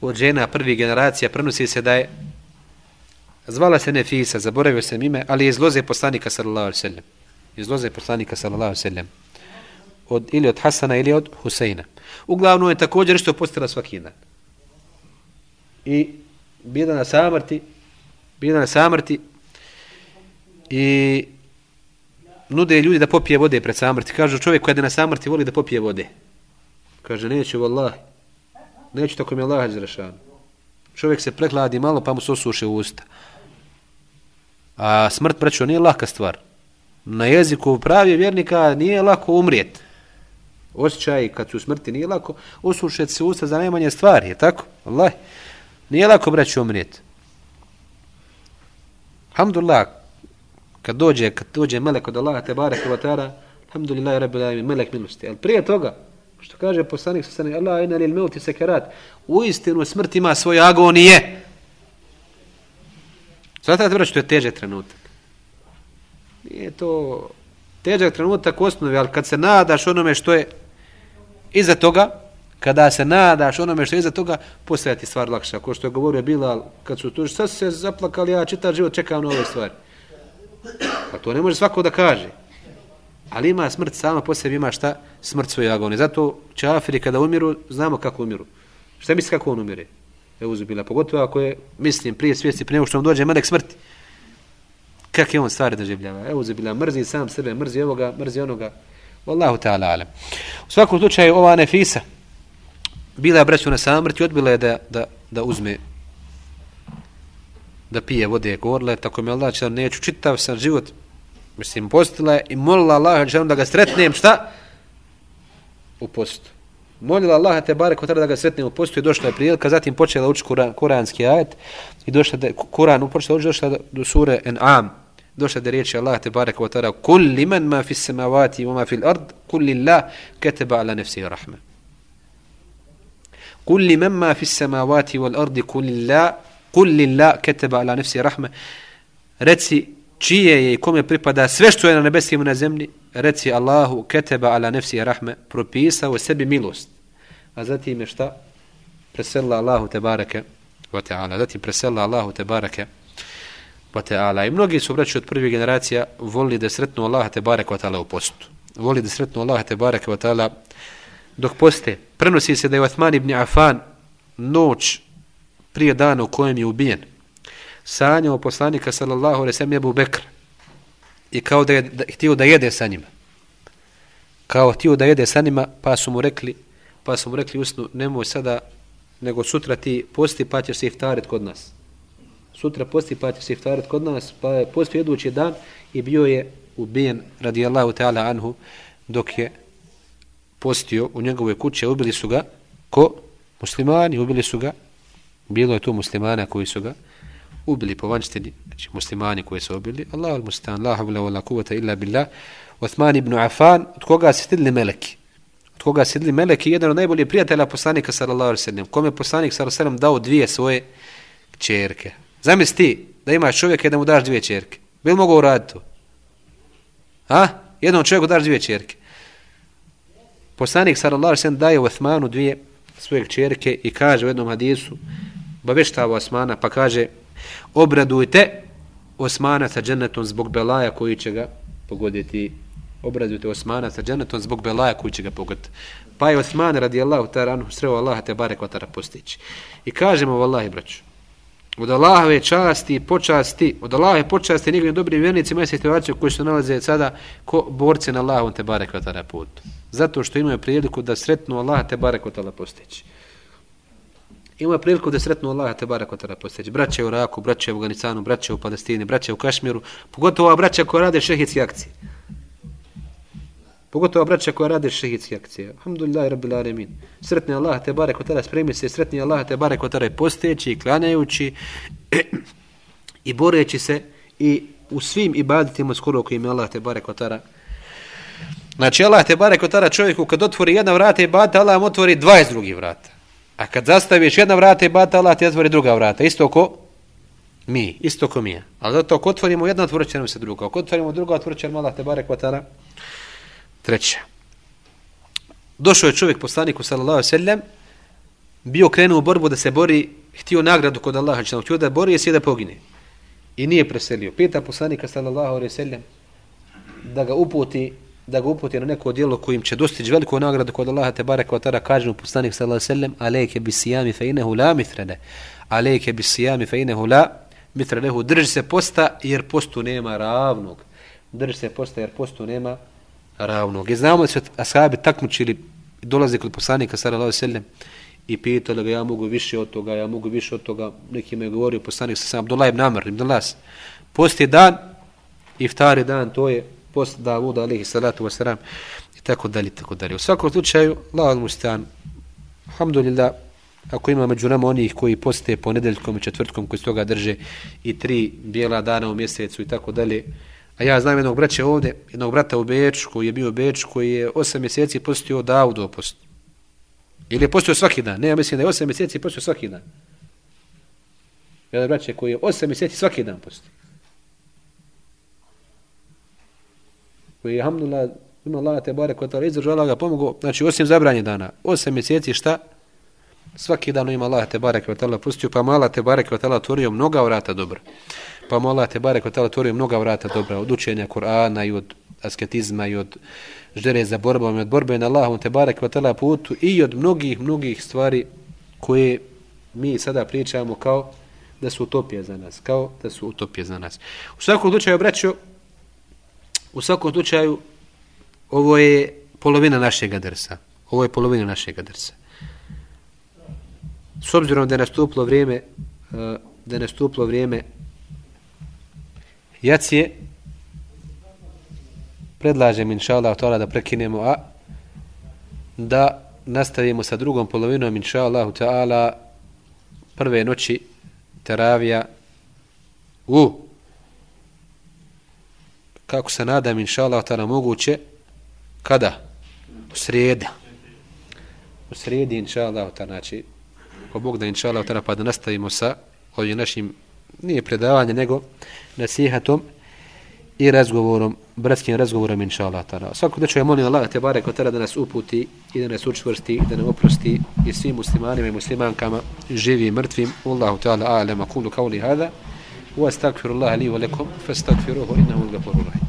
od žena prvih generacija prenosi se da je zvala se Nefisa, zaboravio sam ime, ali je iz loze poslanika sallallahu alaihi sallam. Iz loze poslanika sallallahu alaihi sallam. Od, ili od Hasana ili od Huseina. Uglavnom je također što postila svaki dan. I bila na samrti, bila na samrti i nude ljudi da popije vode pred samrti. Kažu čovjek koji je na samrti voli da popije vode. Kaže, neću, vallahi. Neću tako mi Allah izrašan. Čovjek se prekladi malo pa mu se osuše usta. A smrt, braćo, nije laka stvar. Na jeziku pravi vjernika nije lako umrijeti. Osjećaj kad su smrti nije lako, osušet se usta za najmanje stvari, je tako? Allah. Nije lako, braći umrijeti. Alhamdulillah, kad dođe, kad dođe melek od Allaha te barek wa alhamdulillah, rabbi alamin, melek milosti. Ali prije toga, što kaže poslanik sa Allah ina lil meuti sekerat, u istinu smrt ima svoje agonije. Zato da što je težak trenutak. Nije to težak trenutak u osnovi, ali kad se nadaš onome što je iza toga, kada se nadaš onome što je iza toga, postaje ti stvar lakša. Ko što je govorio Bilal, kad su tuži, sad se zaplakali, ja čitav život čekam na ove stvari. Pa to ne može svako da kaže. Ali ima smrt sama po sebi, ima šta? Smrt svoje agonije. Zato čafiri kada umiru, znamo kako umiru. Šta misli kako on umire? Evo zubila. Pogotovo ako je, mislim, prije svijesti, prije što vam dođe melek smrti. Kak je on stvari doživljava? Evo zubila. Mrzi sam sebe, mrzi ovoga, mrzi onoga. Wallahu ta'ala alem. U svakom slučaju, ova nefisa, bila je braću na samrti, odbila je da, da, da uzme da pije vode gorle, tako mi Allah će neću, čitav sam život, mislim, postila je i molila Allah da ga sretnem, šta? U postu. Molila Allah te bare ko da ga sretnem u postu i došla je prilika, zatim počela učiti kuran, kuranski ajet i došla da, Kuran upočela učiti, došla do sure En'am, došla da riječi Allah te bare ko tada, kul liman ma fis samavati wa ma fil ard, kul lillah keteba ala nefsi rahme. Kul liman ma fis samavati wal ardi, kul lillah Kul lillah keteba ala nefsi rahme. Reci čije je i kome pripada sve što je na nebesima na zemlji. Reci Allahu keteba ala nefsi rahme. Propisao sebi milost. A zatim je šta? Presela Allahu te bareke. Wa ta'ala. Zatim presela Allahu te bareke. Wa ta'ala. I mnogi su braći od prvih generacija volili da sretnu Allaha te barek wa ta'ala u postu. Voli da sretnu Allaha te barek wa ta'ala dok poste. Prenosi se da je Uthman ibn Afan noć prije dana u kojem je ubijen, sanjao poslanika sallallahu alaihi sallam Ebu Bekr i kao da je da, htio da jede sa njima. Kao htio da jede sa njima, pa su mu rekli, pa su mu rekli usnu, nemoj sada, nego sutra ti posti pa ćeš se iftarit kod nas. Sutra posti pa će se iftarit kod nas, pa je posti jedući dan i bio je ubijen radijallahu ta'ala anhu dok je postio u njegove kuće, ubili su ga ko? Muslimani, ubili su ga Bilo je to muslimana koji su ga ubili po vanštini, znači muslimani koji su ubili. Allahu al-mustan, la havla wa la kuvata illa billah. Uthman ibn Affan, od koga se sidli meleki? Od koga se sidli meleki? Jedan od najboljih prijatelja poslanika sallallahu alaihi sallam. Kome je poslanik sallallahu alaihi sallam dao dvije svoje čerke. Zamisli ti da imaš čovjeka i da mu daš dvije čerke. Bil mogu uraditi to? A? Jednom čovjeku daš dvije čerke. Poslanik sallallahu alaihi sallam daje Uthmanu dvije svoje čerke i kaže u jednom hadisu obaveštava Osmana pa kaže obradujte Osmana sa džennetom zbog belaja koji će ga pogoditi obradujte Osmana sa džennetom zbog belaja koji će ga pogoditi pa je Osman radijallahu ta'ala sreo Allaha te barek vatara postići i kažemo vallahi braću od Allahove časti i počasti od Allahove počasti njegovim dobrim vjernicima je situaciju koji se nalaze sada ko borci na Allahom te barek vatala putu zato što imaju priliku da sretnu Allaha te barek vatala postići Imaju priliku da sretnu Allah te barek vatala postići. Braće u Iraku, braće u Afganistanu, braće u Palestini, braće u Kašmiru, pogotovo ova braća koja rade šehitske akcije. Pogotovo braća koja rade šehidske akcije. Alhamdulillah, rabbil alemin. Sretni Allah, te bare kotara, spremi se, sretni Allah, te bare kotara, posteći i klanjajući i boreći se i u svim ibaditima skoro kojim je Allah te bare kotara. Znači, Allah te bare kotara čovjeku kad otvori jedna vrata i bata, Allah mu otvori 20 drugih vrata. A kad zastaviš jedna vrata i bata, Allah ti otvori druga vrata. Isto ko mi, isto ko mi. Ali zato ako otvorimo jedna, otvorit će nam se druga. Ako otvorimo druga, otvorit će nam Allah te bare kotara. Treća. Došao je čovjek poslaniku sallallahu alejhi ve sellem, bio krenuo u borbu da se bori, htio nagradu kod Allaha, znači htio da bori se da pogine. I nije preselio. Pita poslanika sallallahu alejhi ve sellem da ga uputi da ga uputi na neko djelo kojim će dostići veliku nagradu kod Allaha te barek ve ta'ala kaže mu poslanik sallallahu alejhi ve sellem alejke bi siyami fa innahu la mithrana alejke bi siyami fa innahu la mithrana drži se posta jer postu nema ravnog drži se posta jer postu nema ravnog. I znamo da su ashabi takmičili, dolaze kod poslanika sallallahu alejhi ve sellem i pitali ga ja mogu više od toga, ja mogu više od toga. Neki me govorio poslanik sa sam Abdullah ibn Amr ibn Las. Posti dan, iftari dan, to je post Davuda alejhi salatu vesselam i tako dalje tako dalje. U svakom slučaju, Allah mustan. Alhamdulillah, ako ima među nama onih koji poste ponedeljkom i četvrtkom koji se toga drže i tri bijela dana u mjesecu i tako dalje, A ja znam jednog braća ovdje, jednog brata u Beču, koji je bio u Beču, koji je osam mjeseci postio Davudu post. Ili je postio svaki dan. Ne, ja mislim da je osam mjeseci postio svaki dan. Jedan braća koji je osam mjeseci svaki dan postio. Koji je, hamdulillah, ima Allah te bare kod tala izdržala ga pomogu, znači osim zabranje dana. Osam mjeseci šta? Svaki dan ima pa Allah te bare kod tala pustio, pa mala te bare kod tala otvorio mnoga vrata dobro pa mu Allah te barek od otvorio mnoga vrata dobra od učenja Kur'ana i od asketizma i od žere za borbom i od borbe na Allahom te barek od tala putu i od mnogih, mnogih stvari koje mi sada pričamo kao da su utopije za nas, kao da su utopije za nas. U svakom slučaju, braćo, u svakom slučaju, ovo je polovina našeg drsa. Ovo je polovina našeg drsa. S obzirom da je nastuplo vrijeme, eh, da je nastuplo vrijeme jacije predlažem inša Allah da prekinemo a da nastavimo sa drugom polovinom inša Allah ta'ala prve noći teravija u kako se nadam inša Allah ta'ala moguće kada? u srijeda u srijedi inša Allah ta'ala znači ko Bog da inša Allah ta'ala pa da nastavimo sa ovim našim nije predavanje, nego nasihatom i razgovorom, bratskim razgovorom, inša Allah. Svako da ću ja molim Allah, te bare kod da nas uputi i da nas učvrsti, da nam oprosti i svim muslimanima i muslimankama, živi i mrtvim. Allahu ta'ala, a'lema, kulu kauli hada. Wa astagfirullaha li wa lakum, fa astagfiruhu innahu al-ghafurur rahim.